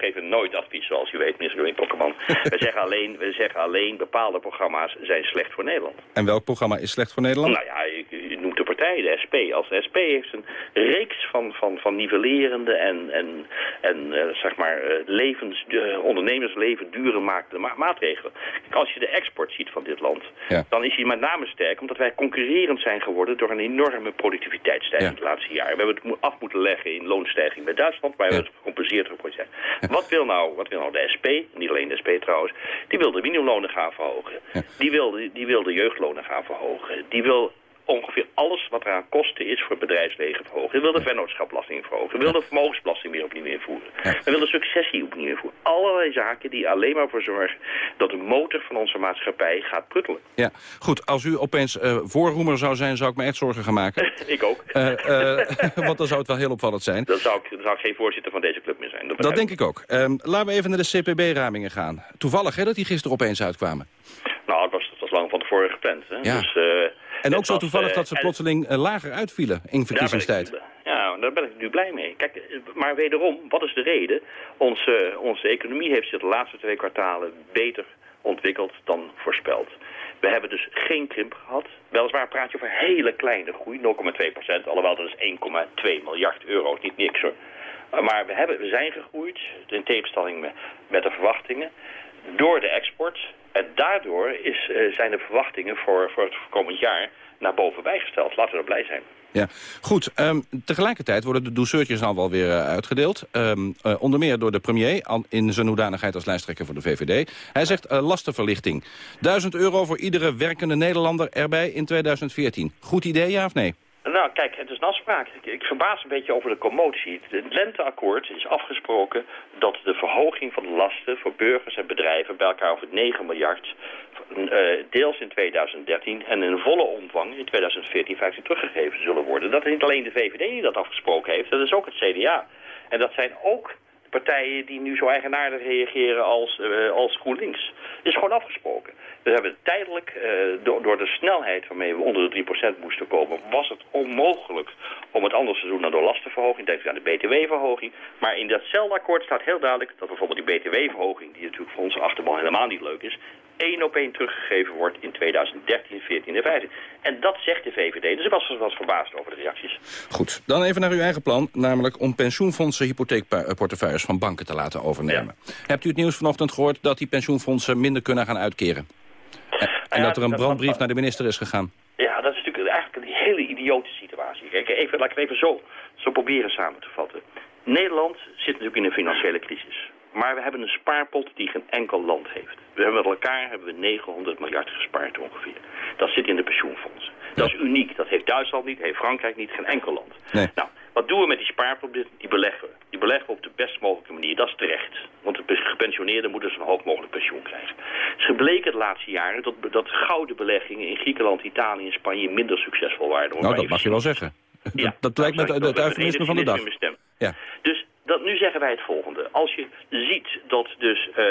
Geven nooit advies, zoals u weet, minister Kokkerman. (laughs) we, zeggen alleen, we zeggen alleen, bepaalde programma's zijn slecht voor Nederland. En welk programma is slecht voor Nederland? Nou ja, u, noemt de partij, de SP. Als de SP heeft een reeks van, van, van nivellerende en, en, en uh, zeg maar, uh, levens, uh, ondernemersleven duren makende ma maatregelen. Kijk, als je de export ziet van dit land, ja. dan is hij met name sterk omdat wij concurrerend zijn geworden door een enorme productiviteitsstijging ja. de laatste jaren. We hebben het af moeten leggen in loonstijging bij Duitsland, maar we hebben het gecompenseerd door. Wat wil nou, wat wil nou de SP, niet alleen de SP trouwens, die wil de minimumlonen gaan verhogen. Die, wil, die wil de jeugdlonen gaan verhogen. Die wil ongeveer alles wat eraan kosten is voor bedrijfsleven verhogen. We wil de vennootschapbelasting verhogen. We wil de vermogensbelasting weer opnieuw invoeren. We willen successie opnieuw invoeren. Allerlei zaken die alleen maar voor zorgen dat de motor van onze maatschappij gaat pruttelen. Ja, goed. Als u opeens uh, voorroemer zou zijn, zou ik me echt zorgen gaan maken. (laughs) ik ook. Uh, uh, (laughs) want dan zou het wel heel opvallend zijn. Dan zou ik, dan zou ik geen voorzitter van deze club meer zijn. Dat, dat denk ik ook. Um, laten we even naar de CPB-ramingen gaan. Toevallig hè, dat die gisteren opeens uitkwamen. Nou, dat was, dat was lang van tevoren gepland. Hè? Ja. Dus, en ook zo toevallig dat ze plotseling uh, lager uitvielen in verkiezingstijd. Ik, ja, daar ben ik nu blij mee. Kijk, maar wederom, wat is de reden? Onze, onze economie heeft zich de laatste twee kwartalen beter ontwikkeld dan voorspeld. We hebben dus geen krimp gehad. Weliswaar praat je over hele kleine groei, 0,2 procent. Alhoewel dat is 1,2 miljard euro, niet niks hoor. Maar we, hebben, we zijn gegroeid, in tegenstelling met, met de verwachtingen, door de export. En daardoor is, uh, zijn de verwachtingen voor, voor het komend jaar naar boven bijgesteld. Laten we er blij zijn. Ja, goed. Um, tegelijkertijd worden de douceurtjes al wel weer uh, uitgedeeld. Um, uh, onder meer door de premier in zijn hoedanigheid als lijsttrekker voor de VVD. Hij zegt lastenverlichting. 1000 euro voor iedere werkende Nederlander erbij in 2014. Goed idee, ja of nee? Nou, kijk, het is een afspraak. Ik, ik verbaas een beetje over de commotie. Het lenteakkoord is afgesproken dat de verhoging van lasten voor burgers en bedrijven bij elkaar over 9 miljard, uh, deels in 2013 en in volle omvang in 2014, 15 teruggegeven zullen worden. Dat is niet alleen de VVD die dat afgesproken heeft, dat is ook het CDA. En dat zijn ook partijen die nu zo eigenaardig reageren als, uh, als GroenLinks. Het is gewoon afgesproken. We hebben tijdelijk, uh, door, door de snelheid waarmee we onder de 3% moesten komen... was het onmogelijk om het anders te doen dan door lastenverhoging. Denk aan de btw-verhoging. Maar in datzelfde akkoord staat heel duidelijk dat bijvoorbeeld die btw-verhoging... die natuurlijk voor onze achterban helemaal niet leuk is... één op één teruggegeven wordt in 2013, 14 en 15. En dat zegt de VVD. Dus ik was wat verbaasd over de reacties. Goed, dan even naar uw eigen plan. Namelijk om pensioenfondsen hypotheekportefeuilles van banken te laten overnemen. Ja. Hebt u het nieuws vanochtend gehoord dat die pensioenfondsen minder kunnen gaan uitkeren? En, en ja, dat er een brandbrief naar de minister is gegaan? Ja, dat is natuurlijk eigenlijk een hele idiote situatie. Kijk, even, laat ik het even zo, zo proberen samen te vatten. Nederland zit natuurlijk in een financiële crisis. Maar we hebben een spaarpot die geen enkel land heeft. We hebben met elkaar hebben we 900 miljard gespaard ongeveer. Dat zit in de pensioenfondsen. Dat is uniek. Dat heeft Duitsland niet, heeft Frankrijk niet, geen enkel land. Nee. Nou, wat doen we met die spaarpot? Die beleggen we. Die beleggen we op de best mogelijke manier. Dat is terecht. Want de gepensioneerden moeten dus een hoog mogelijk pensioen krijgen. Het is gebleken de laatste jaren dat, dat gouden beleggingen in Griekenland, Italië en Spanje minder succesvol waren. Nou, dat mag je wel zeggen. Ja, dat, dat lijkt met het eufemisme van de dag. Ja. Dus dat, nu zeggen wij het volgende. Als je ziet dat dus uh,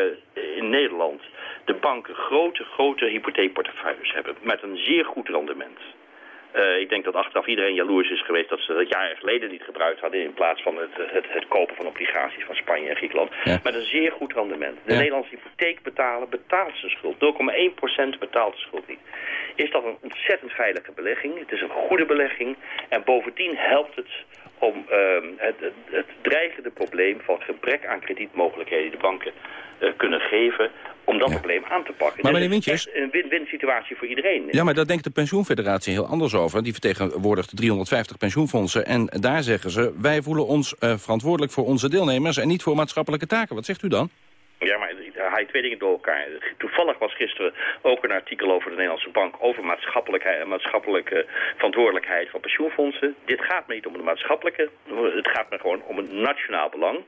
in Nederland de banken grote, grote hypotheekportefeuilles hebben met een zeer goed rendement. Uh, ik denk dat achteraf iedereen jaloers is geweest dat ze dat jaren geleden niet gebruikt hadden... in plaats van het, het, het kopen van obligaties van Spanje en Griekenland. Ja. Met een zeer goed rendement. De Ja. Nederlandse hypotheek betalen betaalt zijn schuld. 0,1% betaalt de schuld niet. Is dat een ontzettend veilige belegging. Het is een goede belegging. En bovendien helpt het om ehm, het, het, het dreigende probleem van gebrek aan kredietmogelijkheden... die de banken eh, kunnen geven om dat probleem aan te pakken. Maar meneer Wintjes- een win-win situatie voor iedereen. Ja, maar daar denkt de pensioenfederatie heel anders over. Die vertegenwoordigt 350 pensioenfondsen. En daar zeggen ze, wij voelen ons eh, verantwoordelijk voor onze deelnemers... en niet voor maatschappelijke taken. Wat zegt u dan? Ja, maar je twee dingen door elkaar. Toevallig was gisteren ook een artikel over de Nederlandse Bank... over maatschappelijkheid, maatschappelijke verantwoordelijkheid van pensioenfondsen. Dit gaat me niet om de maatschappelijke. Het gaat me gewoon om een nationaal belang.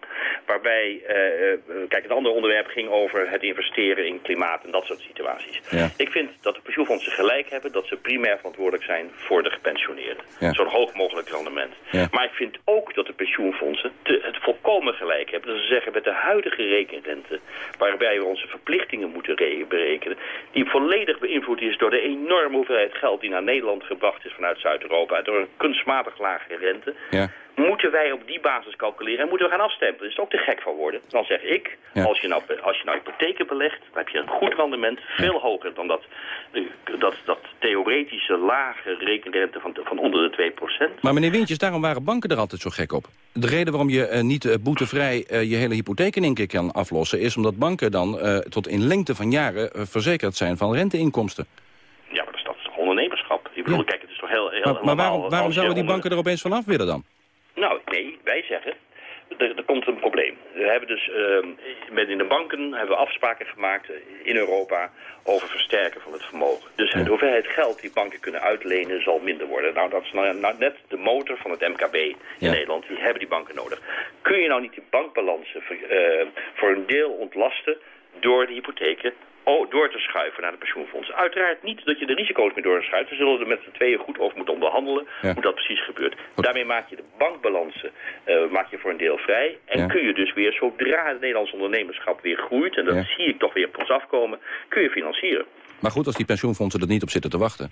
Waarbij, eh, eh, kijk, het andere onderwerp ging over het investeren in klimaat... en dat soort situaties. Ja. Ik vind dat de pensioenfondsen gelijk hebben... dat ze primair verantwoordelijk zijn voor de gepensioneerden. Ja. Zo'n hoog mogelijk rendement. Ja. Maar ik vind ook dat de pensioenfondsen te- het volkomen gelijk hebben. Dat ze zeggen, met de huidige rekenrente... waarbij we onze verplichtingen moeten re- berekenen... die volledig beïnvloed is door de enorme hoeveelheid geld... die naar Nederland gebracht is vanuit Zuid-Europa... door een kunstmatig lage rente... Ja. Moeten wij op die basis calculeren en moeten we gaan afstempelen. Daar is ook te gek van worden. Dan zeg ik, als, je nou, als je nou hypotheken belegt, dan heb je een goed rendement, veel hoger dan dat, dat, dat theoretische lage rekenrente van, van onder de 2%. Maar meneer Wintjes, daarom waren banken er altijd zo gek op. De reden waarom je uh, niet uh, boetevrij uh, je hele hypotheek in één keer kan aflossen... is omdat banken dan tot in lengte van jaren verzekerd zijn van renteinkomsten. Ja, maar dat is, dat is toch ondernemerschap? Ik bedoel, kijk, het is toch heel... heel maar, maar waarom, waarom zouden die banken er opeens vanaf willen dan? Nou, nee, wij zeggen, er, er, komt een probleem. We hebben dus, uh, met in de banken hebben we afspraken gemaakt in Europa over versterken van het vermogen. Dus de hoeveelheid geld die banken kunnen uitlenen zal minder worden. Nou, dat is nou, nou net de motor van het MKB in ja. Nederland. Die hebben die banken nodig. Kun je nou niet die bankbalansen uh, voor een deel ontlasten door de hypotheken door te schuiven naar de pensioenfondsen. Uiteraard niet dat je de risico's meer doorschuift. We zullen er met z'n tweeën goed over moeten onderhandelen ja. hoe dat precies gebeurt. Daarmee maak je de bankbalansen uh, maak je voor een deel vrij. En ja. kun je dus weer, zodra het Nederlands ondernemerschap weer groeit... en dat ja. zie ik toch weer op ons afkomen, kun je financieren. Maar goed, als die pensioenfondsen er niet op zitten te wachten...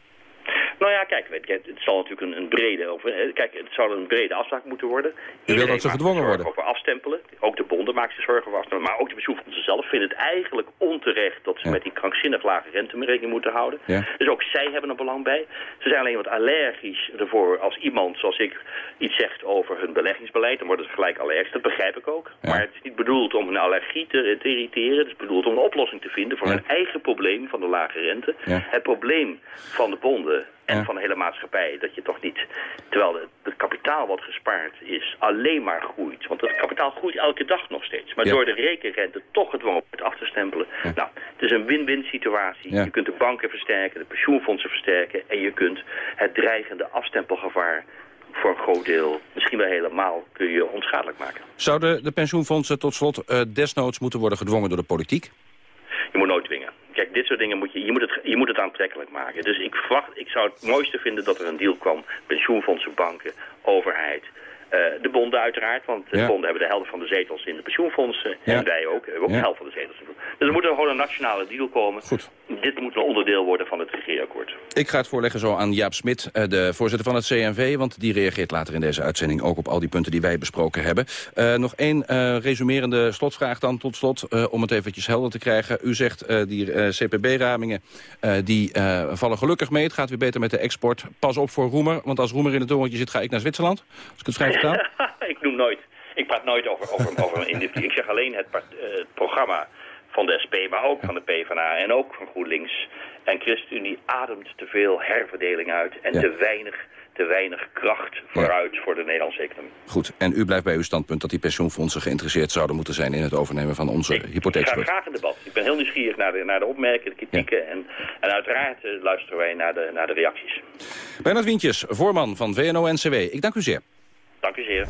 Nou ja, kijk, het zal natuurlijk een, een brede, of, kijk, het zal een brede afspraak moeten worden. Je wil dat ze gedwongen worden? Over afstempelen. Ook de bonden maken zich zorgen over afstempelen. Maar ook de pensioenfondsen zelf vinden het eigenlijk onterecht dat ze met die krankzinnig lage rente rekening moeten houden. Ja. Dus ook zij hebben er belang bij. Ze zijn alleen wat allergisch ervoor als iemand, zoals ik, iets zegt over hun beleggingsbeleid. Dan worden ze gelijk allergisch. Dat begrijp ik ook. Ja. Maar het is niet bedoeld om een allergie te, te, irriteren. Het is bedoeld om een oplossing te vinden voor hun eigen probleem van de lage rente. Het probleem van de bonden en ja. van de hele maatschappij. Dat je toch niet, terwijl het kapitaal wat gespaard is, alleen maar groeit. Want het kapitaal groeit elke dag nog steeds. Maar Ja. door de rekenrente toch gedwongen wordt af te stempelen. Nou, het is een win-win situatie. Je kunt de banken versterken, de pensioenfondsen versterken. En je kunt het dreigende afstempelgevaar voor een groot deel, misschien wel helemaal, kun je onschadelijk maken. Zouden de pensioenfondsen tot slot eh, desnoods moeten worden gedwongen door de politiek? Je moet nooit dwingen. Kijk, dit soort dingen moet je, je moet het, je moet het aantrekkelijk maken. Dus ik verwacht, ik zou het mooiste vinden dat er een deal kwam. Pensioenfondsen, banken, overheid. Eh, de bonden uiteraard, want de Ja. bonden hebben de helft van de zetels in de pensioenfondsen. Ja. En wij ook, we hebben ook Ja. de helft van de zetels. Dus er moet er gewoon een nationale deal komen. Goed. Dit moet een onderdeel worden van het regeerakkoord. Ik ga het voorleggen zo aan Jaap Smit, eh, de voorzitter van het CNV... want die reageert later in deze uitzending ook op al die punten die wij besproken hebben. Eh, nog één eh, resumerende slotvraag dan tot slot, om het eventjes helder te krijgen. U zegt die CPB-ramingen die vallen gelukkig mee. Het gaat weer beter met de export. Pas op voor Roemer, want als Roemer in het torentje zit... ga ik naar Zwitserland, als ik het vrij (laughs) ik noem nooit. Ik praat nooit over, over, (laughs) over een individu. Ik zeg alleen het, eh, het programma van de SP, maar ook van de PvdA en ook van GroenLinks. En ChristenUnie ademt te veel herverdeling uit en Ja. te weinig te weinig kracht vooruit voor de Nederlandse economie. Goed, en u blijft bij uw standpunt dat die pensioenfondsen geïnteresseerd zouden moeten zijn... in het overnemen van onze Ik ga graag een debat. Ik ben heel nieuwsgierig naar de, naar de opmerkingen, de kritieken. En, en uiteraard eh, luisteren wij naar de, naar de reacties. Bernard Wientjes, voorman van VNO-NCW. Ik dank u zeer. Dank u zeer.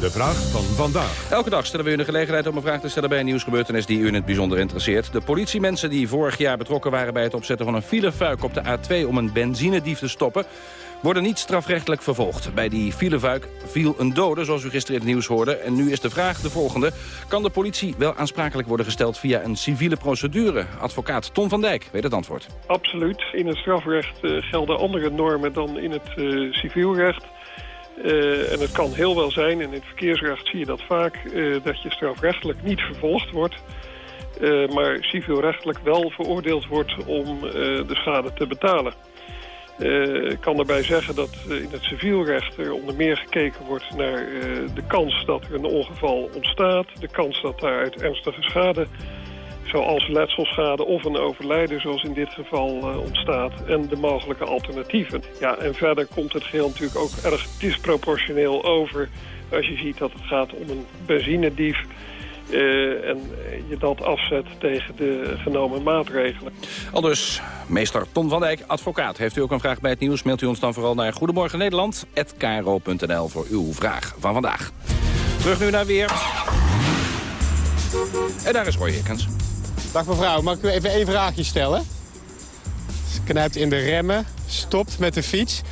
De vraag van vandaag. Elke dag stellen we u de gelegenheid om een vraag te stellen bij een nieuwsgebeurtenis die u in het bijzonder interesseert. De politiemensen die vorig jaar betrokken waren bij het opzetten van een filefuik op de A2 om een benzinedief te stoppen, worden niet strafrechtelijk vervolgd. Bij die filefuik viel een dode, zoals u gisteren in het nieuws hoorde. En nu is de vraag de volgende. Kan de politie wel aansprakelijk worden gesteld via een civiele procedure? Advocaat Ton van Dijk weet het antwoord. Absoluut. In het strafrecht eh, gelden andere normen dan in het eh, civielrecht. Eh, en het kan heel wel zijn, en in het verkeersrecht zie je dat vaak... eh, dat je strafrechtelijk niet vervolgd wordt... eh, maar civielrechtelijk wel veroordeeld wordt om de schade te betalen. Ik kan daarbij zeggen dat in het civielrecht er onder meer gekeken wordt naar de kans dat er een ongeval ontstaat, de kans dat daaruit ernstige schade, zoals letselschade of een overlijden zoals in dit geval eh, ontstaat, en de mogelijke alternatieven. Ja, en verder komt het geheel natuurlijk ook erg disproportioneel over als je ziet dat het gaat om een benzinedief. eh, en je dat afzet tegen de genomen maatregelen. Al dus, meester Ton van Dijk, advocaat. Heeft u ook een vraag bij het nieuws, mailt u ons dan vooral naar Goedemorgen Nederland@kro.nl voor uw vraag van vandaag. Terug nu naar weer. En daar is Roy Hickens. Dag mevrouw, mag ik u even één vraagje stellen? Ze knijpt in de remmen, stopt met de fiets.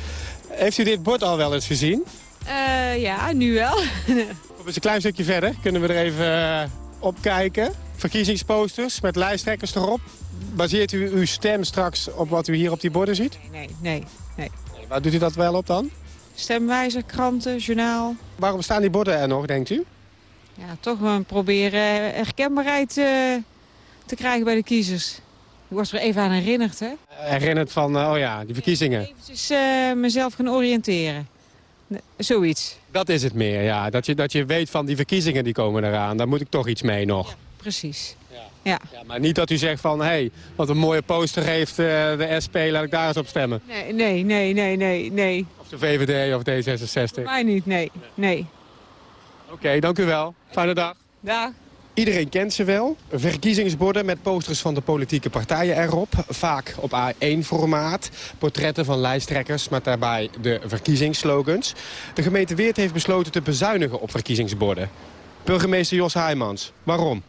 Heeft u dit bord al wel eens gezien? Eh, ja, nu wel. (laughs) Op eens een klein stukje verder kunnen we er even eh, op kijken. Verkiezingsposters met lijsttrekkers erop. Baseert u uw stem straks op wat u hier op die borden ziet? Nee, nee, nee. Waar doet u dat wel op dan? Stemwijzer, kranten, journaal. Waarom staan die borden er nog, denkt u? Ja, toch proberen herkenbaarheid uh, te krijgen bij de kiezers. Ik was er even aan herinnerd, hè? Herinnerd van, uh, oh ja, die verkiezingen. Eventjes uh, mezelf gaan oriënteren. Zoiets. Dat is het meer, ja. Dat je, dat je weet van die verkiezingen die komen eraan. Daar moet ik toch iets mee nog. Ja, precies. Ja. Ja. ja. maar niet dat u zegt van, hé, hey, wat een mooie poster heeft uh, de SP, laat ik daar eens op stemmen. Nee, nee, nee, nee, nee, nee. Of de VVD of D66. Voor mij niet, nee, nee. Oké, okay, dank u wel. Fijne dag. Dag. Iedereen kent ze wel. Verkiezingsborden met posters van de politieke partijen erop. Vaak op A1-formaat. Portretten van lijsttrekkers met daarbij de verkiezingsslogans. De gemeente Weert heeft besloten te bezuinigen op verkiezingsborden. Burgemeester Jos Heijmans, waarom?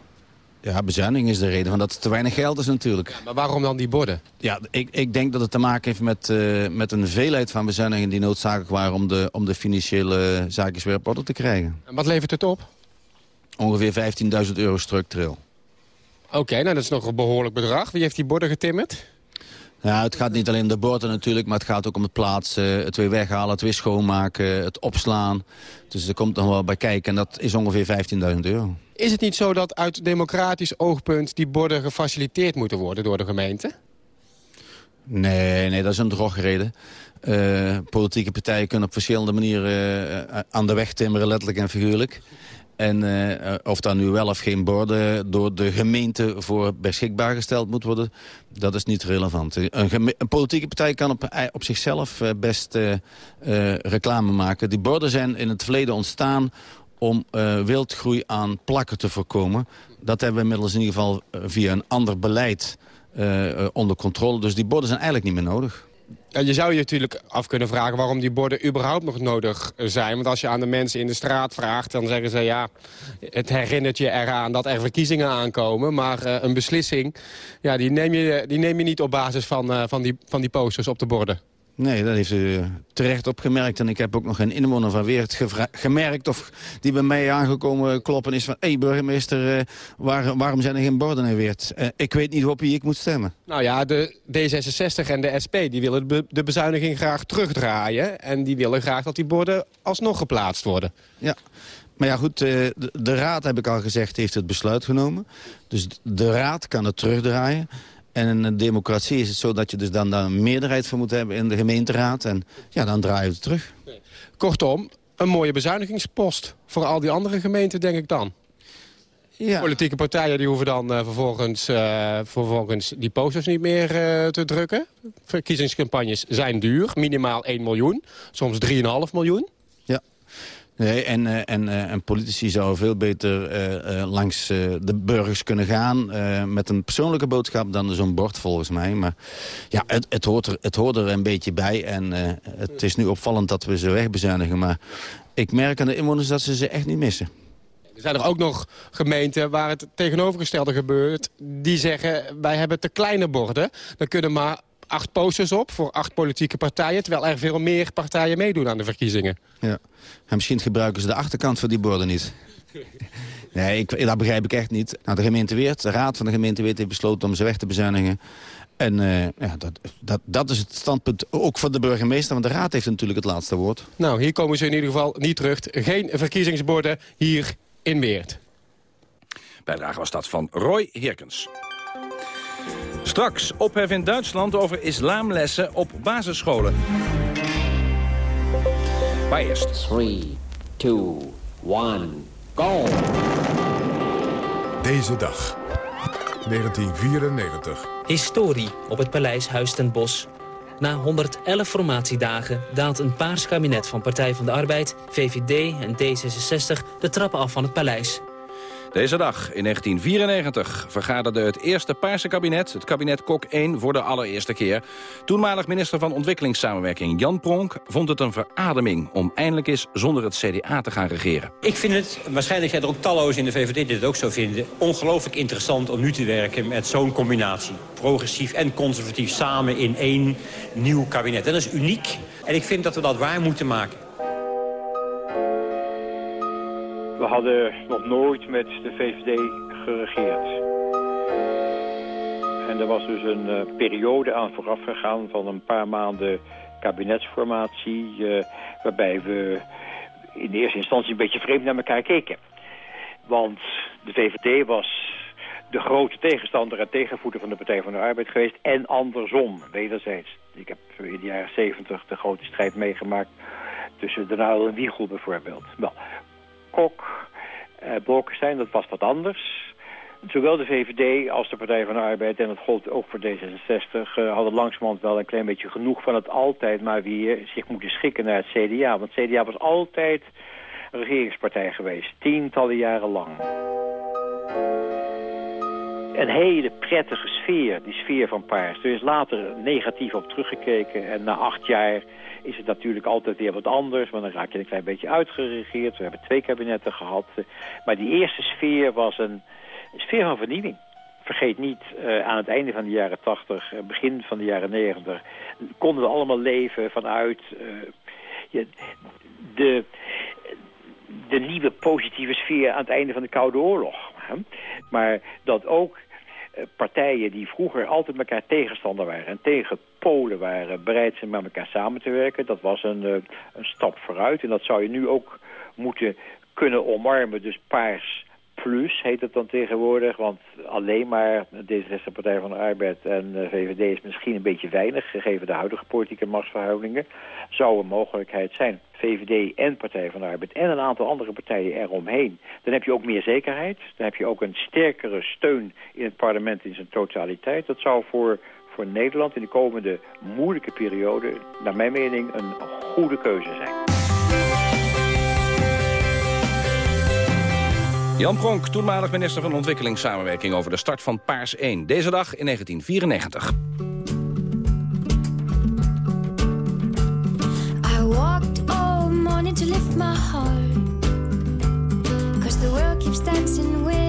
Ja, bezuiniging is de reden, want dat het te weinig geld is natuurlijk. Ja, maar waarom dan die borden? Ja, ik, ik denk dat het te maken heeft met, uh, met een veelheid van bezuinigingen... die noodzakelijk waren om de, om de financiële zaakjes weer op orde te krijgen. En wat levert het op? Ongeveer 15.000 euro structureel. Oké, okay, nou dat is nog een behoorlijk bedrag. Wie heeft die borden getimmerd? Ja, het gaat niet alleen om de borden natuurlijk, maar het gaat ook om het plaatsen, het weer weghalen, het weer schoonmaken, het opslaan. Dus er komt nog wel bij kijken en dat is ongeveer 15.000 euro. Is het niet zo dat uit democratisch oogpunt die borden gefaciliteerd moeten worden door de gemeente? Nee, nee dat is een drogreden. Uh, politieke partijen kunnen op verschillende manieren uh, aan de weg timmeren, letterlijk en figuurlijk. En uh, of daar nu wel of geen borden door de gemeente voor beschikbaar gesteld moet worden, dat is niet relevant. Een, politieke partij kan op, op zichzelf best uh, reclame maken. Die borden zijn in het verleden ontstaan om wildgroei aan plakken te voorkomen. Dat hebben we inmiddels in ieder geval via een ander beleid onder controle. Dus die borden zijn eigenlijk niet meer nodig. Je zou je natuurlijk af kunnen vragen waarom die borden überhaupt nog nodig zijn. Want als je aan de mensen in de straat vraagt, dan zeggen ze... ja, het herinnert je eraan dat er verkiezingen aankomen. Maar uh, een beslissing, ja, die, neem je, die neem je niet op basis van, uh, van, die, van die posters op de borden. Nee, dat heeft u terecht opgemerkt. En ik heb ook nog een inwoner van Weert gemerkt... of die bij mij aangekomen kloppen is van... hé hey, burgemeester, uh, waar, waarom zijn er geen borden in Weert? Uh, ik weet niet op wie ik moet stemmen. Nou ja, de D66 en de SP die willen de, de bezuiniging graag terugdraaien. En die willen graag dat die borden alsnog geplaatst worden. Ja, maar ja, goed, de, de, raad, heb ik al gezegd, heeft het besluit genomen. Dus de raad kan het terugdraaien. En in een democratie is het zo dat je dus dan daar een meerderheid voor moet hebben in de gemeenteraad. En ja, dan draai je het terug. Kortom, een mooie bezuinigingspost voor al die andere gemeenten, denk ik dan. Ja. Politieke partijen die hoeven dan uh, vervolgens, uh, vervolgens die posters niet meer uh, te drukken. Verkiezingscampagnes zijn duur, minimaal 1 miljoen, soms 3,5 miljoen. Nee, en, uh, en, uh, en politici zouden veel beter uh, langs de burgers kunnen gaan... met een persoonlijke boodschap dan zo'n bord volgens mij. Maar ja, het, het, hoort er, het hoort er een beetje bij. En het is nu opvallend dat we ze wegbezuinigen. Maar ik merk aan de inwoners dat ze ze echt niet missen. Er zijn er ook nog gemeenten waar het tegenovergestelde gebeurt. Die zeggen, wij hebben te kleine borden. Dan kunnen maar acht posters op voor acht politieke partijen... terwijl er veel meer partijen meedoen aan de verkiezingen. Ja. En misschien gebruiken ze de achterkant van die borden niet. Nee, ik, dat begrijp ik echt niet. Nou, de gemeente Weert, de raad van de gemeente Weert heeft besloten om ze weg te bezuinigen. En uh, ja, dat, dat, dat is het standpunt ook van de burgemeester, want de raad heeft natuurlijk het laatste woord. Nou, hier komen ze in ieder geval niet terug. Geen verkiezingsborden hier in Weert. Bijdrage was dat van Roy Herkens. Straks ophef in Duitsland over islamlessen op basisscholen. Maar eerst. 3, 2, 1, go! Deze dag. 1994. Historie op het paleis Huis ten Bosch. Na 111 formatiedagen daalt een paars kabinet van Partij van de Arbeid, VVD en D66 de trappen af van het paleis. Deze dag, in 1994, vergaderde het eerste Paarse kabinet, het kabinet Kok 1, voor de allereerste keer. Toenmalig minister van Ontwikkelingssamenwerking Jan Pronk vond het een verademing om eindelijk eens zonder het CDA te gaan regeren. Ik vind het, waarschijnlijk zijn er ook talloze in de VVD die het ook zo vinden, ongelooflijk interessant om nu te werken met zo'n combinatie. Progressief en conservatief samen in één nieuw kabinet. Dat is uniek. En ik vind dat we dat waar moeten maken. Hadden nog nooit met de VVD geregeerd. En er was dus een uh, periode aan vooraf gegaan van een paar maanden kabinetsformatie... waarbij we in eerste instantie een beetje vreemd naar elkaar keken. Want de VVD was de grote tegenstander en tegenvoeter van de Partij van de Arbeid geweest. En andersom, wederzijds. Ik heb in de jaren zeventig de grote strijd meegemaakt tussen de Nauw en Wiegel bijvoorbeeld. Wel, Kok, eh, Bolkestein, dat was wat anders. Zowel de VVD als de Partij van de Arbeid, en dat gold ook voor D66... Uh, hadden langzamerhand wel een klein beetje genoeg van het altijd maar weer zich moeten schikken naar het CDA. Want het CDA was altijd een regeringspartij geweest, tientallen jaren lang een hele prettige sfeer, die sfeer van Paars. Er is later negatief op teruggekeken en na acht jaar is het natuurlijk altijd weer wat anders. Want dan raak je een klein beetje uitgeregeerd. We hebben twee kabinetten gehad. Maar die eerste sfeer was een, sfeer van vernieuwing. Vergeet niet, uh, aan het einde van de jaren 80, uh, begin van de jaren 90... konden we allemaal leven vanuit je, de, de nieuwe positieve sfeer aan het einde van de Koude Oorlog. Maar dat ook eh, partijen die vroeger altijd elkaar tegenstander waren en tegen Polen waren bereid zijn met elkaar samen te werken. Dat was een, eh, een stap vooruit en dat zou je nu ook moeten kunnen omarmen. Dus paars plus heet het dan tegenwoordig. Want alleen maar D66 Partij van de Arbeid en VVD is misschien een beetje weinig... gegeven de huidige politieke machtsverhoudingen. Zou een mogelijkheid zijn. VVD en Partij van de Arbeid en een aantal andere partijen eromheen. Dan heb je ook meer zekerheid. Dan heb je ook een sterkere steun in het parlement in zijn totaliteit. Dat zou voor, voor Nederland in de komende moeilijke periode... naar mijn mening een goede keuze zijn. Jan Pronk, toenmalig minister van Ontwikkelingssamenwerking... over de start van Paars 1. Deze dag in 1994. I walked all morning to lift my heart Cause the world keeps dancing with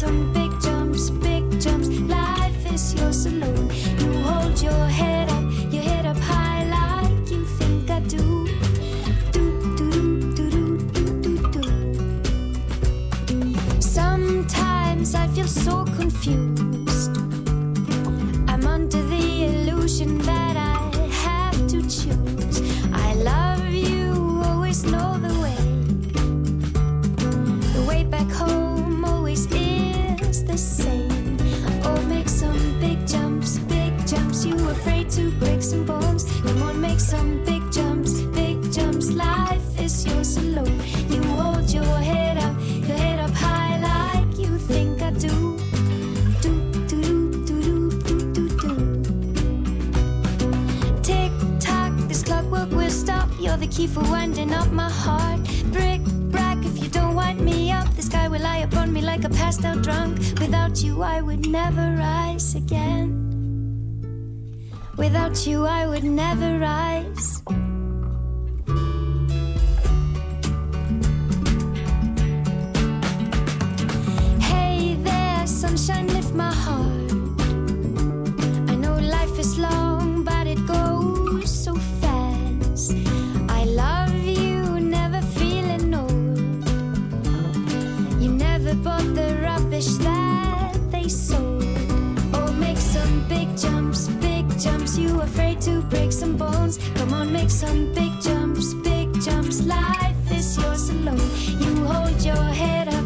some big jumps, big jumps. Life is your saloon. You hold your head up, your head up high like you think I do. Do, do, do, do, do, do, do. Sometimes I feel so confused. Some bones? Come on, make some big jumps, big jumps. Life is yours alone. You hold your head up, your head up high like you think I do. Do do do do do do do. Tick tock, this clockwork will stop. You're the key for winding up my heart. Brick brack, if you don't wind me up, the sky will lie upon me like a passed out drunk. Without you, I would never rise again. Without you, I would never rise. Hey there, sunshine, lift my heart. I know life is long, but it goes so fast. I love you, never feeling old. You never bought the rubbish that they sold. Oh, make some big jumps, jumps. You afraid to break some bones? Come on, make some big jumps, big jumps. Life is yours alone. You hold your head up,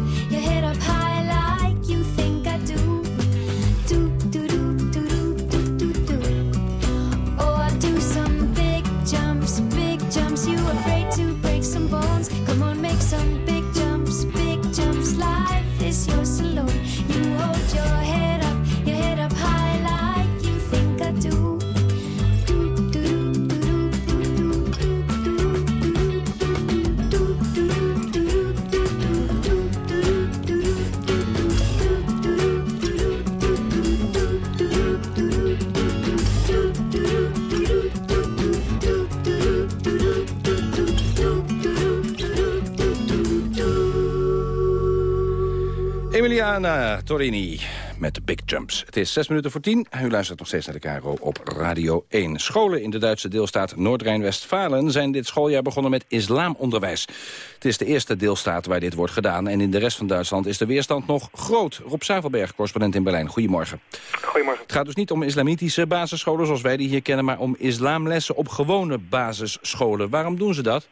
Emiliana Torini met Big Jumps. Het is zes minuten voor tien. U luistert nog steeds naar de Caro op Radio 1. Scholen in de Duitse deelstaat Noord-Rijn-Westfalen... zijn dit schooljaar begonnen met islamonderwijs. Het is de eerste deelstaat waar dit wordt gedaan... en in de rest van Duitsland is de weerstand nog groot. Rob Zuivelberg, correspondent in Berlijn. Goedemorgen. Goedemorgen. Het gaat dus niet om islamitische basisscholen zoals wij die hier kennen... maar om islamlessen op gewone basisscholen. Waarom doen ze dat?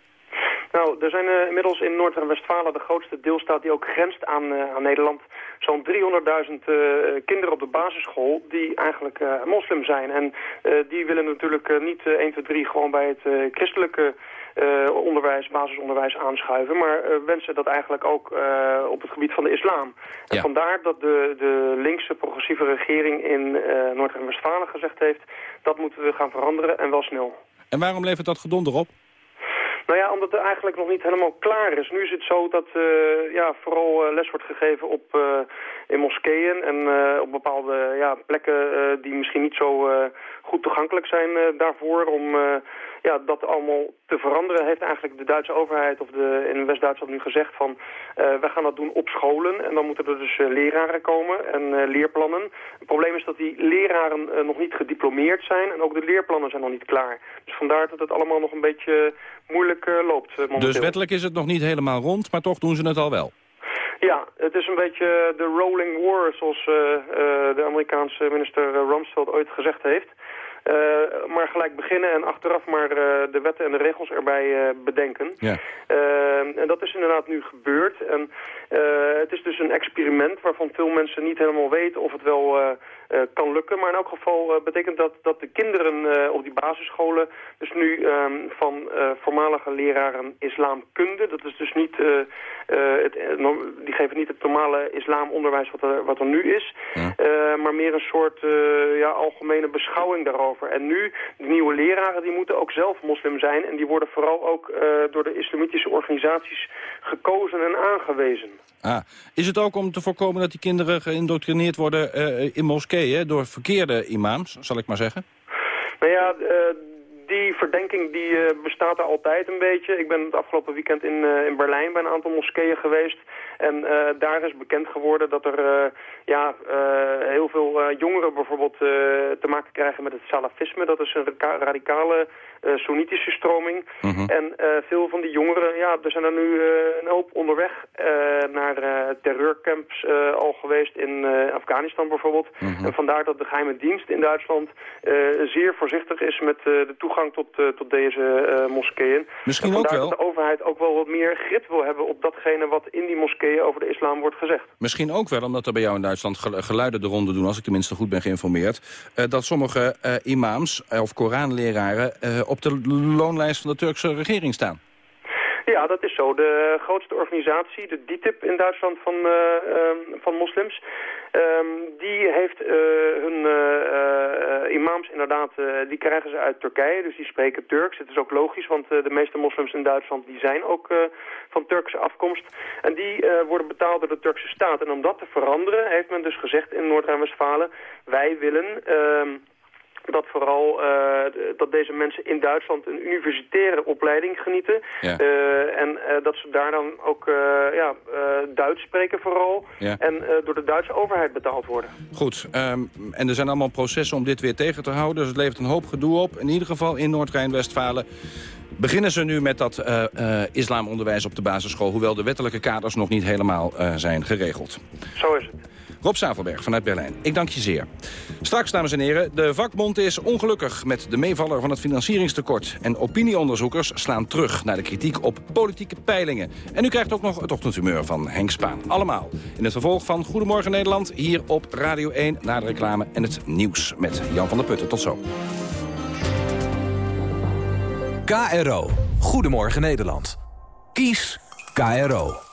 Er zijn uh, inmiddels in Noord-Rijn-Westfalen, de grootste deelstaat die ook grenst aan, uh, aan Nederland, zo'n 300.000 uh, kinderen op de basisschool die eigenlijk moslim zijn. En die willen natuurlijk niet 1, 2, 3 gewoon bij het christelijke onderwijs, basisonderwijs aanschuiven, maar wensen dat eigenlijk ook op het gebied van de islam. En vandaar dat de, de linkse progressieve regering in Noord-Rijn-Westfalen gezegd heeft, dat moeten we gaan veranderen en wel snel. En waarom levert dat gedonder op? Nou ja, omdat het eigenlijk nog niet helemaal klaar is. Nu is het zo dat uh, ja, vooral uh, les wordt gegeven op, uh, in moskeeën en op bepaalde ja, plekken die misschien niet zo goed toegankelijk zijn daarvoor. Om ja, dat allemaal te veranderen heeft eigenlijk de Duitse overheid of de, in West-Duitsland nu gezegd van we gaan dat doen op scholen en dan moeten er dus leraren komen en leerplannen. Het probleem is dat die leraren nog niet gediplomeerd zijn en ook de leerplannen zijn nog niet klaar. Dus vandaar dat het allemaal nog een beetje moeilijk uh, loopt momenteel. Dus wettelijk is het nog niet helemaal rond, maar toch doen ze het al wel? Ja, het is een beetje de rolling war, zoals de Amerikaanse minister Rumsfeld ooit gezegd heeft. Uh, maar gelijk beginnen en achteraf maar uh, de wetten en de regels erbij uh, bedenken. Ja. en dat is inderdaad nu gebeurd. En het is dus een experiment waarvan veel mensen niet helemaal weten of het wel kan lukken. Maar in elk geval betekent dat dat de kinderen op die basisscholen dus nu um, van voormalige leraren islamkunde, dat is dus niet, het, die geven niet het normale islamonderwijs wat er, wat er nu is, ja. maar meer een soort ja, algemene beschouwing daarover. En nu, de nieuwe leraren, die moeten ook zelf moslim zijn. En die worden vooral ook door de islamitische organisaties gekozen en aangewezen. Ah. Is het ook om te voorkomen dat die kinderen geïndoctrineerd worden uh, in moskeeën door verkeerde imams, zal ik maar zeggen? Nou ja, uh, die verdenking die uh, bestaat er altijd een beetje. Ik ben het afgelopen weekend in, uh, in Berlijn bij een aantal moskeeën geweest. En uh, daar is bekend geworden dat er ja, heel veel jongeren bijvoorbeeld te maken krijgen met het salafisme. Dat is een radicale Soenitische stroming. Mhm. En veel van die jongeren, ja, er zijn er nu een hoop onderweg naar terreurcamps al geweest in Afghanistan bijvoorbeeld. Mhm. En vandaar dat de geheime dienst in Duitsland zeer voorzichtig is met de toegang tot, uh, tot deze uh, moskeeën. Misschien ook wel. dat de overheid ook wel wat meer grip wil hebben op datgene wat in die moskeeën over de islam wordt gezegd. Misschien ook wel, omdat er bij jou in Duitsland geluiden de ronde doen, als ik tenminste goed ben geïnformeerd, uh, dat sommige imams of Koranleraren op de loonlijst van de Turkse regering staan. Ja, dat is zo. De grootste organisatie, de DITIB in Duitsland van, uh, van moslims, um, die heeft uh, hun imams inderdaad, die krijgen ze uit Turkije, dus die spreken Turks. Het is ook logisch, want de meeste moslims in Duitsland die zijn ook van Turkse afkomst. En die worden betaald door de Turkse staat. En om dat te veranderen heeft men dus gezegd in Noord-Rijn-Westfalen, wij willen ehm, dat vooral uh, dat deze mensen in Duitsland een universitaire opleiding genieten. Ja. Uh, en uh, dat ze daar dan ook ja, Duits spreken vooral. Ja. En door de Duitse overheid betaald worden. Goed, um, en er zijn allemaal processen om dit weer tegen te houden. Dus het levert een hoop gedoe op. In ieder geval in Noord-Rijn-Westfalen beginnen ze nu met dat uh, uh, islamonderwijs op de basisschool... hoewel de wettelijke kaders nog niet helemaal uh, zijn geregeld. Zo is het. Rob Zavelberg vanuit Berlijn, ik dank je zeer. Straks, dames en heren, de vakbond is ongelukkig met de meevaller van het financieringstekort. En opinieonderzoekers slaan terug naar de kritiek op politieke peilingen. En u krijgt ook nog het ochtendhumeur van Henk Spaan. Allemaal in het vervolg van Goedemorgen Nederland, hier op Radio 1... na de reclame en het nieuws met Jan van der Putten. Tot zo. KRO. Goedemorgen Nederland. Kies KRO.